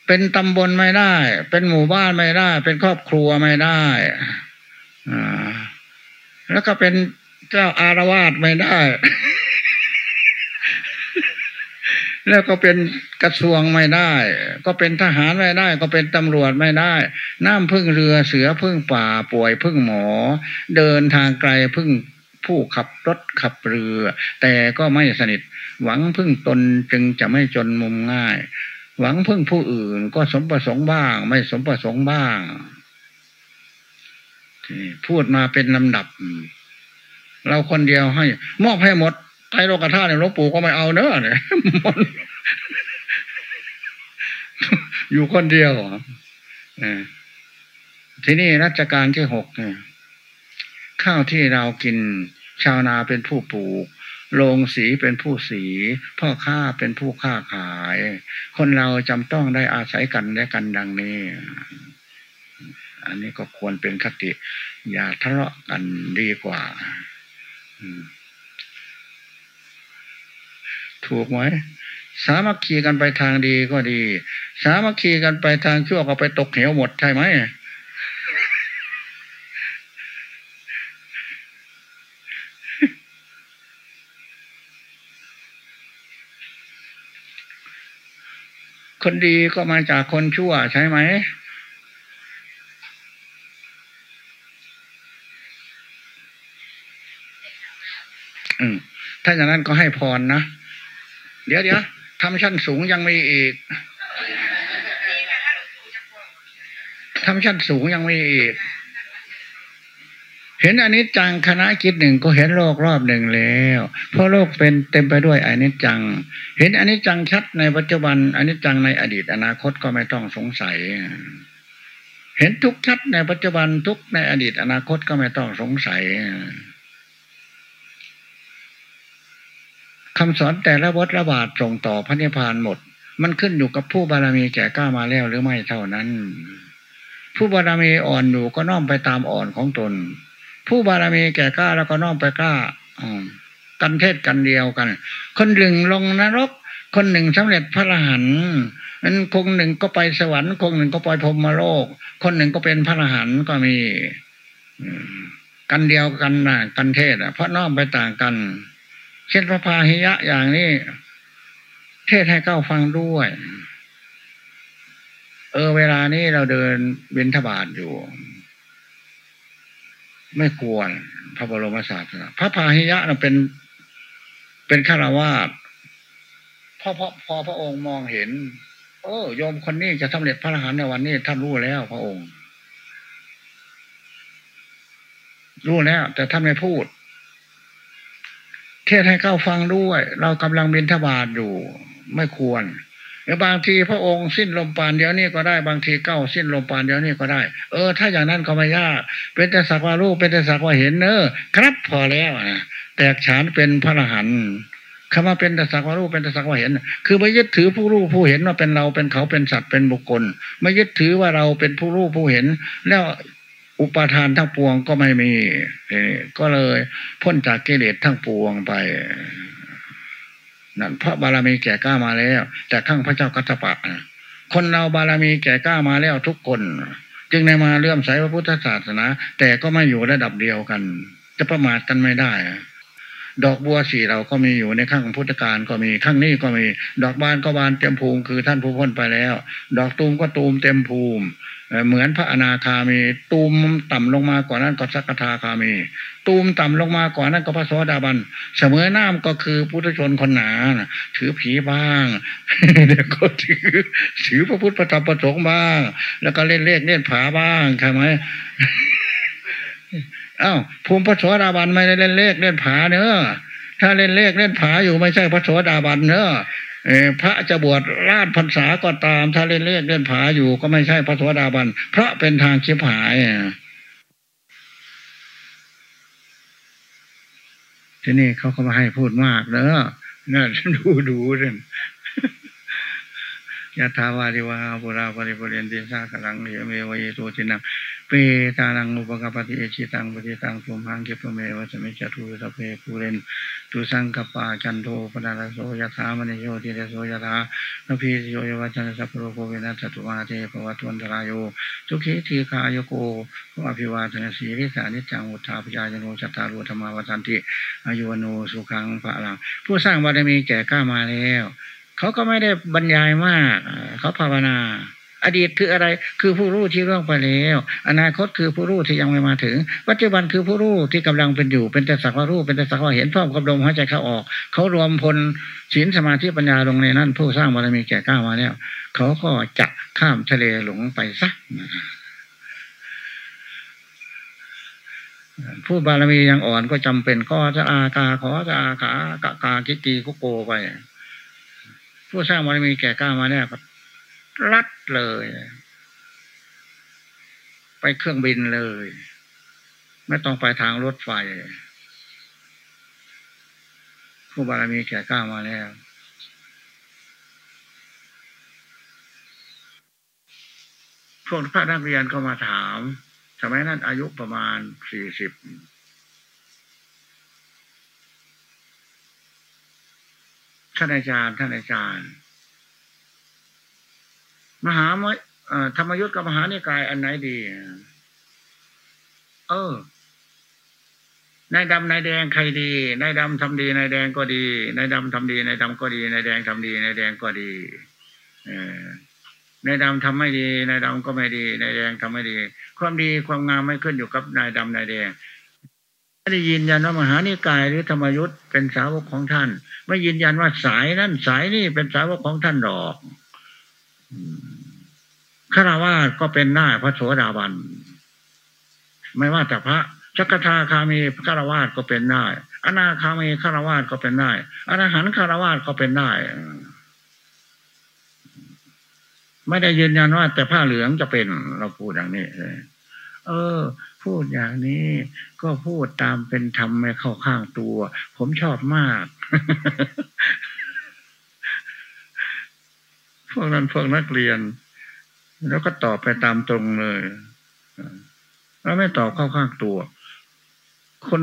เป็นตำบลไม่ได้ เป็นหมู่บ้านไม่ได้ เป็นครอบครัวไม่ได้แล้วก็เป็นเจ้าอารวาสไม่ได้ แล้วก็เป็นกระทรวงไม่ได้ ก็เป็นทหารไม่ได้ ก็เป็นตำรวจไม่ได้ น้ำพึ่งเรือเสือพึ่งป่าป่วยพึ่งหมอ เดินทางไกลพึ่งผู้ขับรถขับเรือ แต่ก็ไม่สนิท หวังพึ่งตนจึงจะไม่จนมุมง่าย หวังพึ่งผู้อื่นก็สมประสงค์บ้าง ไม่สมประสงค์บ้างพูดมาเป็นลำดับ เราคนเดียวให้ มอบให้หมด ไตรโลกธาตุเนี่ยหลวงปู่ก็ไม่เอาเนอะเนี่ยอยู่คนเดียวอที่นี่รัชการที่หกเนี่ยข้าวที่เรากินชาวนาเป็นผู้ปลูกโรงสีเป็นผู้สี พ่อค้าเป็นผู้ค้าขาย คนเราจำต้องได้อาศัยกันและกันดังนี้ อันนี้ก็ควรเป็นคติ อย่าทะเลาะกันดีกว่าอืม ถูกไหมสามัคคีกันไปทางดีก็ดี สามัคคีกันไปทางชั่วก็ไปตกเหวหมดใช่ไหมคนดีก็มาจากคนชั่วใช่ไหม อืม ถ้าอย่างนั้นก็ให้พรนะ เดี๋ยวเดี๋ยวทำชั้นสูงยังมีอีกทำชั้นสูงยังมีอีก เห็นอนิจจังคณะคิดหนึ่งก็เห็นโลกรอบหนึ่งแล้ว เพราะโลกเป็นเต็มไปด้วยอนิจจัง เห็นอนิจจังชัดในปัจจุบันอนิจจังในอดีตอนาคตก็ไม่ต้องสงสัย เห็นทุกชัดในปัจจุบันทุกในอดีตอนาคตก็ไม่ต้องสงสัย คำสอนแต่ละวัดระบาดส่งต่อพระนิพพานหมด มันขึ้นอยู่กับผู้บารมีแก่กล้ามาแล้วหรือไม่เท่านั้น ผู้บารมีอ่อนอยู่ก็น้อมไปตามอ่อนของตน ผู้บารมีแก่กล้าแล้วก็น้อมไปกล้ากันเทศกันเดียวกัน คนหนึ่งลงนรก คนหนึ่งสำเร็จพระอรหันต์นั้นคงหนึ่งก็ไปสวรรค์คงหนึ่งก็ไปพรมมโลก คนหนึ่งก็เป็นพระอรหันต์ก็มีกันเดียวกันนะกันเทศเพราะน้อมไปต่างกัน เช่นพระพาหิยะอย่างนี้ เทศให้เก้าฟังด้วย เออเวลานี้เราเดินเวนทบาทอยู่ ไม่ควร พระบรมศาสนาพระพาหิยะนะเป็น เป็นฆราวาสพอพอพอพระองค์มองเห็น โอ้โยมคนนี้จะสำเร็จพระอรหันต์ในวันนี้ท่านรู้แล้ว พระองค์ รู้แล้ว แต่ท่านไม่พูด เทศให้เข้าฟังด้วย เรากำลังบินทบาทอยู่ ไม่ควรแล้วบางทีพระองค์สิ้นลมปานเดียวนี้ก็ได้บางทีเก้าสิ้นลมปานเดียวนี้ก็ได้ เออ ถ้าอย่างนั้นก็ไม่ยาก เป็นแต่สักว่ารู้เป็นแต่สักว่าเห็นเนอครับพอแล้วนะแตกฉานเป็นพระอรหันต์คำว่าเป็นแต่สักว่ารู้เป็นแต่สักว่าเห็น คือไม่ยึดถือผู้รู้ผู้เห็นว่าเป็นเราเป็นเขาเป็นสัตว์เป็นบุคคล ไม่ยึดถือว่าเราเป็นผู้รู้ผู้เห็น แล้ว อุปทานทั้งปวงก็ไม่มีก็เลยพ้นจากกิเลสทั้งปวงไปนั่นพระบารมีแก่กล้ามาแล้ว แต่ข้างพระเจ้ากัตปะคนเราบารมีแก่กล้ามาแล้วทุกคน จึงได้มาเลื่อมใสพระพุทธศาสนา แต่ก็ไม่อยู่ระดับเดียวกัน จะประมาทกันไม่ได้ดอกบัวสีเราก็มีอยู่ในข้างพุทธการก็มีข้างนี้ก็มี ดอกบานก็บานเต็มภูมิคือท่านผู้พ้นไปแล้ว ดอกตูมก็ตูมเต็มภูมิ เหมือนพระอนาคามี ตูมต่ำลงมากว่านั้นก็สักทาคามี ตูมต่ำลงมากว่านั้นก็พระโสดาบัน เสมอน้ำก็คือพุทธชนคนหนาถือผีบ้างเดี๋ยวก็ถือถือพระพุทธประธรรมประสงค์บ้าง แล้วก็เล่นเลขเล่นผาบ้างใช่ไหมอ้าวภูมิพระโสดาบันไม่ได้เล่นเลขเล่นผาเนอะถ้าเล่นเลขเล่นผาอยู่ไม่ใช่พระโสดาบันเนอะ พระจะบวชราชพรรษาก็ตาม ถ้าเล่นเล่นเล่นผาอยู่ก็ไม่ใช่พระสวสดาบัน เพราะเป็นทางชิบหายทีนี่เขาก็มาให้พูดมากเนอะน่าดูดูเรื่องยะถาวาริวาปุราปริปุเรนติสากลังเยเมวายโตตินัง เปตานังอุปกปฏิเอชิตังปฏิตังสุมังเกปเมวัสมิจตุสเพปูเรนตุสังกปาจันโทปนาโสยะถามณิโยติเรโสยะถานพีโยยวัจันสัพโรโกเวนัสตุมาเทปวัตวันตรายโยทุขีทีคายโกภอภิวาทนสีริสานิจังอุทาปยายโนจัตตารุธรรมวัฏันติอายุวโนสุขังพระลังผู้สร้างบารมีแก่กล้ามาแล้ว เขาก็ไม่ได้บรรยายมาก เขาภาวนา อดีตคืออะไรคือผู้รู้ที่ร่วงไปแล้ว อนาคตคือผู้รู้ที่ยังไม่มาถึง ปัจจุบันคือผู้รู้ที่กำลังเป็นอยู่ เป็นแต่สักว่ารู้เป็นแต่สักว่าเห็นพร้อมกับลมหายใจเข้าออก เขารวมพลศีลสมาธิปัญญาลงในนั้น ผู้สร้างบารมีแก่กล้ามาแล้วเขาก็จะข้ามทะเลหลงไปสักผู้บารมียังอ่อนก็จำเป็นก็จะอากาขอจะอาขากะกากิตีกุโกไป ผู้สร้างบารมีแก่กล้ามาเนี่ย ก็รัดเลย ไปเครื่องบินเลย ไม่ต้องไปทางรถไฟ ผู้บารมีแก่กล้ามาแล้วพวกพระนักเรียนก็มาถามสมัยนั้นอายุประมาณสี่สิบท่านอาจารย์ ท่านอาจารย์ มหามธรรมยุทธกับมหานิกายอันไหนดี เออนายดำนายแดงใครดีนายดำทำดีนายแดงก็ดีนายดำทำดีนายดำก็ดีนายแดงทำดีนายแดงก็ดี เออนายดำทำไม่ดีนายดำก็ไม่ดีนายแดงทำไม่ดี ความดีความงามไม่ขึ้นอยู่กับนายดำนายแดงไม่ได้ยินยันว่ามหานิกายหรือธรรมยุทธ์เป็นสาวกของท่าน ไม่ยืนยันว่าสายนั้นสายนี้เป็นสาวกของท่านหรอก ฆราวาสก็เป็นหน้าพระโสดาบัน ไม่ว่าแต่พระชักทาคามีฆราวาสก็เป็นได้ อนาคามีฆราวาสก็เป็นได้อรหันต์ฆราวาสก็เป็นได้ ไม่ได้ยืนยันว่า แต่ผ้าเหลืองจะเป็นเราพูดอย่างนี้เออ พูดอย่างนี้ ก็พูดตามเป็นธรรมไม่เข้าข้างตัว ผมชอบมาก พวกนั้นพวกนักเรียน แล้วก็ตอบไปตามตรงเลยแล้วไม่ตอบเข้าข้างตัว คน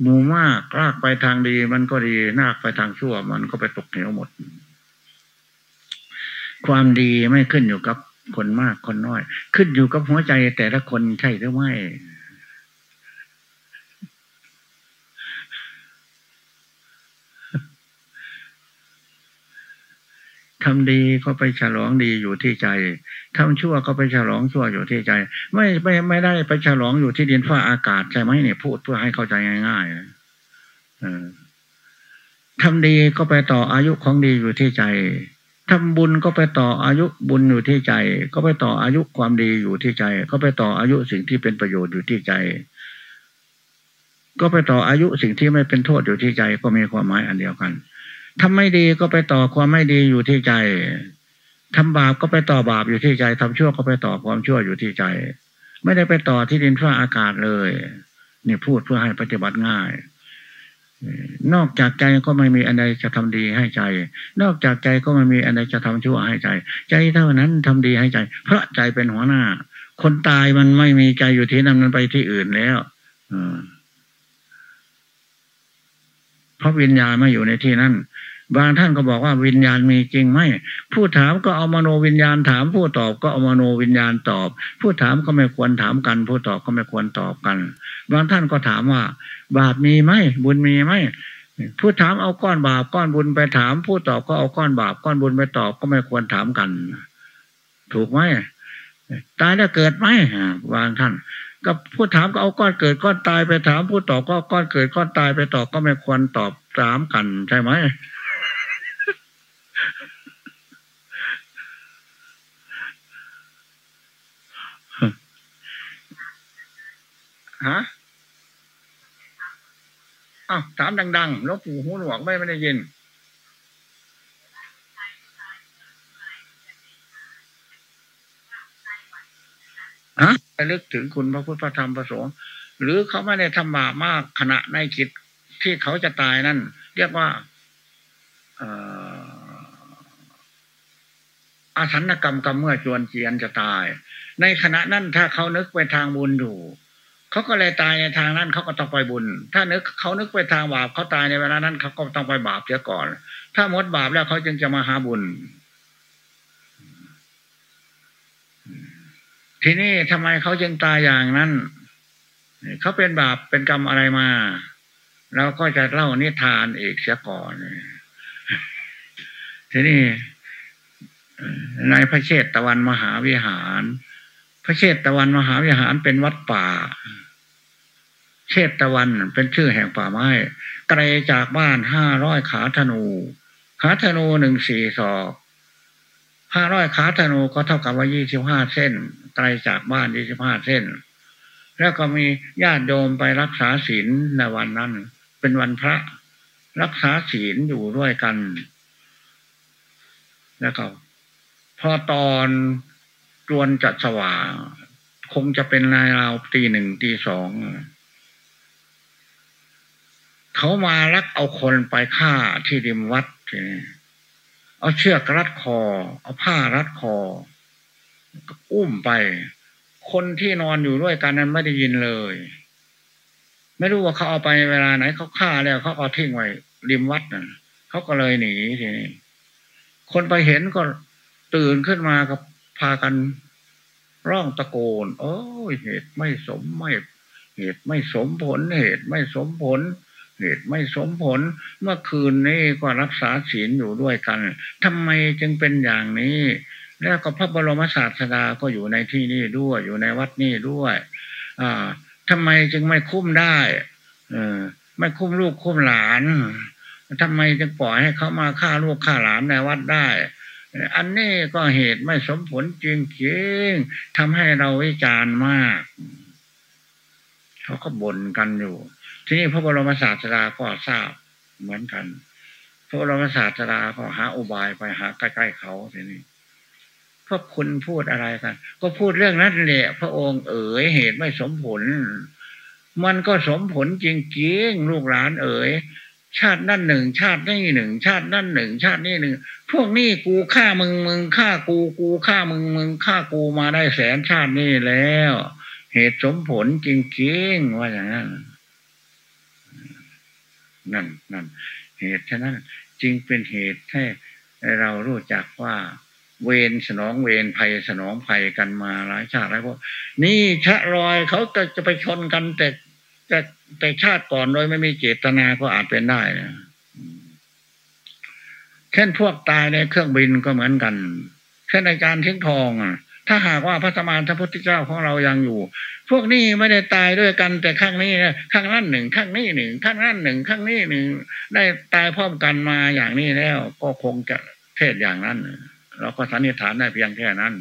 หมู่มากลากไปทางดีมันก็ดีนากไปทางชั่ว มันก็ไปตกเหวหมด ความดีไม่ขึ้นอยู่กับคนมากคนน้อย ขึ้นอยู่กับหัวใจแต่ละคนใช่หรือไม่ ทำดีก็ไปฉลองดีอยู่ที่ใจทำชั่วก็ไปฉลองชั่วอยู่ที่ใจ ไม่ไม่ไม่ได้ไปฉลองอยู่ที่ดินฟ้าอากาศใช่ไหมเนี่ยพูดเพื่อให้เข้าใจง่ายๆทำดีก็ไปต่ออายุของดีอยู่ที่ใจทำบุญก็ไปต่ออายุบุญอยู่ที่ใจ ก็ไปต่ออายุความดีอยู่ที่ใจ ก็ไปต่ออายุสิ่งที่เป็นประโยชน์อยู่ที่ใจ ก็ไปต่ออายุสิ่งที่ไม่เป็นโทษอยู่ที่ใจก็มีความหมายอันเดียวกัน ทำไม่ดีก็ไปต่อความไม่ดีอยู่ที่ใจทำบาปก็ไปต่อบาปอยู่ที่ใจทำชั่วก็ไปต่อความชั่วอยู่ที่ใจ ไม่ได้ไปต่อที่ดินฟ้าอากาศเลย นี่พูดเพื่อให้ปฏิบัติง่าย นอกจากใจก็ไม่มีอะไรจะทำดีให้ใจ นอกจากใจก็ไม่มีอะไรจะทำชั่วให้ใจ ใจเท่านั้นทำดีให้ใจ เพราะใจเป็นหัวหน้า คนตายมันไม่มีใจอยู่ที่นั่นมันไปที่อื่นแล้วเพราะวิญญาณไม่อยู่ในที่นั้น บางท่านก็บอกว่าวิญญาณมีจริงไหมผู้ถามก็เอามโนวิญญาณถาม ผู้ตอบก็เอามโนวิญญาณตอบ ผู้ถามก็ไม่ควรถามกัน ผู้ตอบก็ไม่ควรตอบกัน บางท่านก็ถามว่า บาปมีไหมบุญมีไหมผู้ถามเอาก้อนบาปก้อนบุญไปถาม ผู้ตอบก็เอาก้อนบาปก้อนบุญไปตอบก็ไม่ควรถามกัน ถูกไหมตายแล้วเกิดไหมบางท่านก็ผู้ถามก็เอาก้อนเกิดก้อนตายไปถาม ผู้ตอบก็ก้อนเกิดก้อนตายไปตอบก็ไม่ควรตอบถามกันใช่ไหมฮะอ้ามดังๆแลบหูหูหนวกไม่ได้ยิน ฮะไปลึกถึงคุณพระพุทธธรรมพระสงฆ์หรือเขาไม่ได้ทำบาปมากขณะในจิตที่เขาจะตายนั่น เรียกว่าอาถรรพกรรมกรรมเมื่อจวนเจียนจะตาย ในขณะนั้นถ้าเขานึกไปทางบุญอยู่ เขาก็เลยตายในทางนั้นเขาก็ต้องไปบุญ ถ้านึกเขานึกไปทางบาปเขาตายในเวลานั้นเขาก็ต้องไปบาปเสียก่อน ถ้าหมดบาปแล้วเขาจึงจะมาหาบุญ ทีนี้ทำไมเขาจึงตายอย่างนั้นเขาเป็นบาปเป็นกรรมอะไรมาเราก็จะเล่านิทานอีกเสียก่อน ทีนี้ในพระเชตตะวันมหาวิหาร พระเชตตะวันมหาวิหารเป็นวัดป่า เชตตะวันเป็นชื่อแห่งป่าไม้ไกลจากบ้านห้าร้อยขาธนู ขาธนูหนึ่งสี่ศอกห้าร้อยขาธนูก็เท่ากับว่ายี่สิบห้าเส้นไกลจากบ้านยี่สิบห้าเส้น แล้วก็มีญาติโยมไปรักษาศีลในวันนั้น เป็นวันพระรักษาศีลอยู่ด้วยกัน แล้วก็พอตอนจวนจัดสว่างคงจะเป็นนายราวตีหนึ่งตีสอง เขามาลักเอาคนไปฆ่าที่ริมวัดทีนี้เอาเชือกรัดคอ เอาผ้ารัดคอก็อุ้มไป คนที่นอนอยู่ด้วยกันนั้นไม่ได้ยินเลย ไม่รู้ว่าเขาเอาไปเวลาไหนเขาฆ่าแล้วเขาเอาทิ้งไว้ริมวัดน่ะเขาก็เลยหนีทีนี้คนไปเห็นก็ตื่นขึ้นมากับพากันร้องตะโกน โอ้ยเหตุไม่สมไม่ เหตุไม่สมผลเหตุไม่สมผล เหตุไม่สมผลเมื่อคืนนี้ก็รักษาศีลอยู่ด้วยกันทำไมจึงเป็นอย่างนี้ แล้วก็พระบรมศาสดาก็อยู่ในที่นี้ด้วยอยู่ในวัดนี้ด้วย อ่าทำไมจึงไม่คุ้มได้ เออไม่คุ้มลูกคุ้มหลานทำไมจึงปล่อยให้เขามาฆ่าลูกฆ่าหลานในวัดได้อันนี้ก็เหตุไม่สมผลจริงจริงทำให้เราวิจารณ์มาก เขาก็บ่นกันอยู่ ที่นี่พระบรมศาสดาก็ทราบเหมือนกัน พระบรมศาสดาก็หาอุบายไปหาใกล้ๆเขาทีนี้พวกคุณพูดอะไรกัน ก็พูดเรื่องนั้นแหละพระองค์เอ๋ยเหตุไม่สมผล มันก็สมผลจริงๆลูกหลานเอ๋ยชาตินั่นหนึ่ง ชาตินี่หนึ่ง ชาตินั่นหนึ่ง ชาตินี่หนึ่ง พวกนี้กูฆ่ามึงมึงฆ่ากูกูฆ่ามึงมึงฆ่ากูมาได้แสนชาตินี่แล้ว เหตุสมผลจริงๆว่าอย่างนั้น นั่นนั่นเหตุฉะนั้นจึงเป็นเหตุให้เรารู้จักว่า เวรสนองเวรภัยสนองภัยกันมาหลายชาติหลายพวกนี่ชะรอยเขาจะจะไปชนกันแต่แต่แต่ชาติก่อนโดยไม่มีเจตนาก็อาจเป็นได้นะเช่นพวกตายในเครื่องบินก็เหมือนกัน เช่นในการทิ้งทองอะ ถ้าหากว่าพระสมานพระพุทธเจ้าของเรายังอยู่ พวกนี้ไม่ได้ตายด้วยกัน แต่ข้างนี้ข้างนั้นหนึ่งข้างนี้หนึ่งข้างนั้นหนึ่งข้างนี้หนึ่งได้ตายพร้อมกันมาอย่างนี้แล้ว ก็คงจะเทศอย่างนั้น เราก็สันนิษฐานได้เพียงแค่นั้น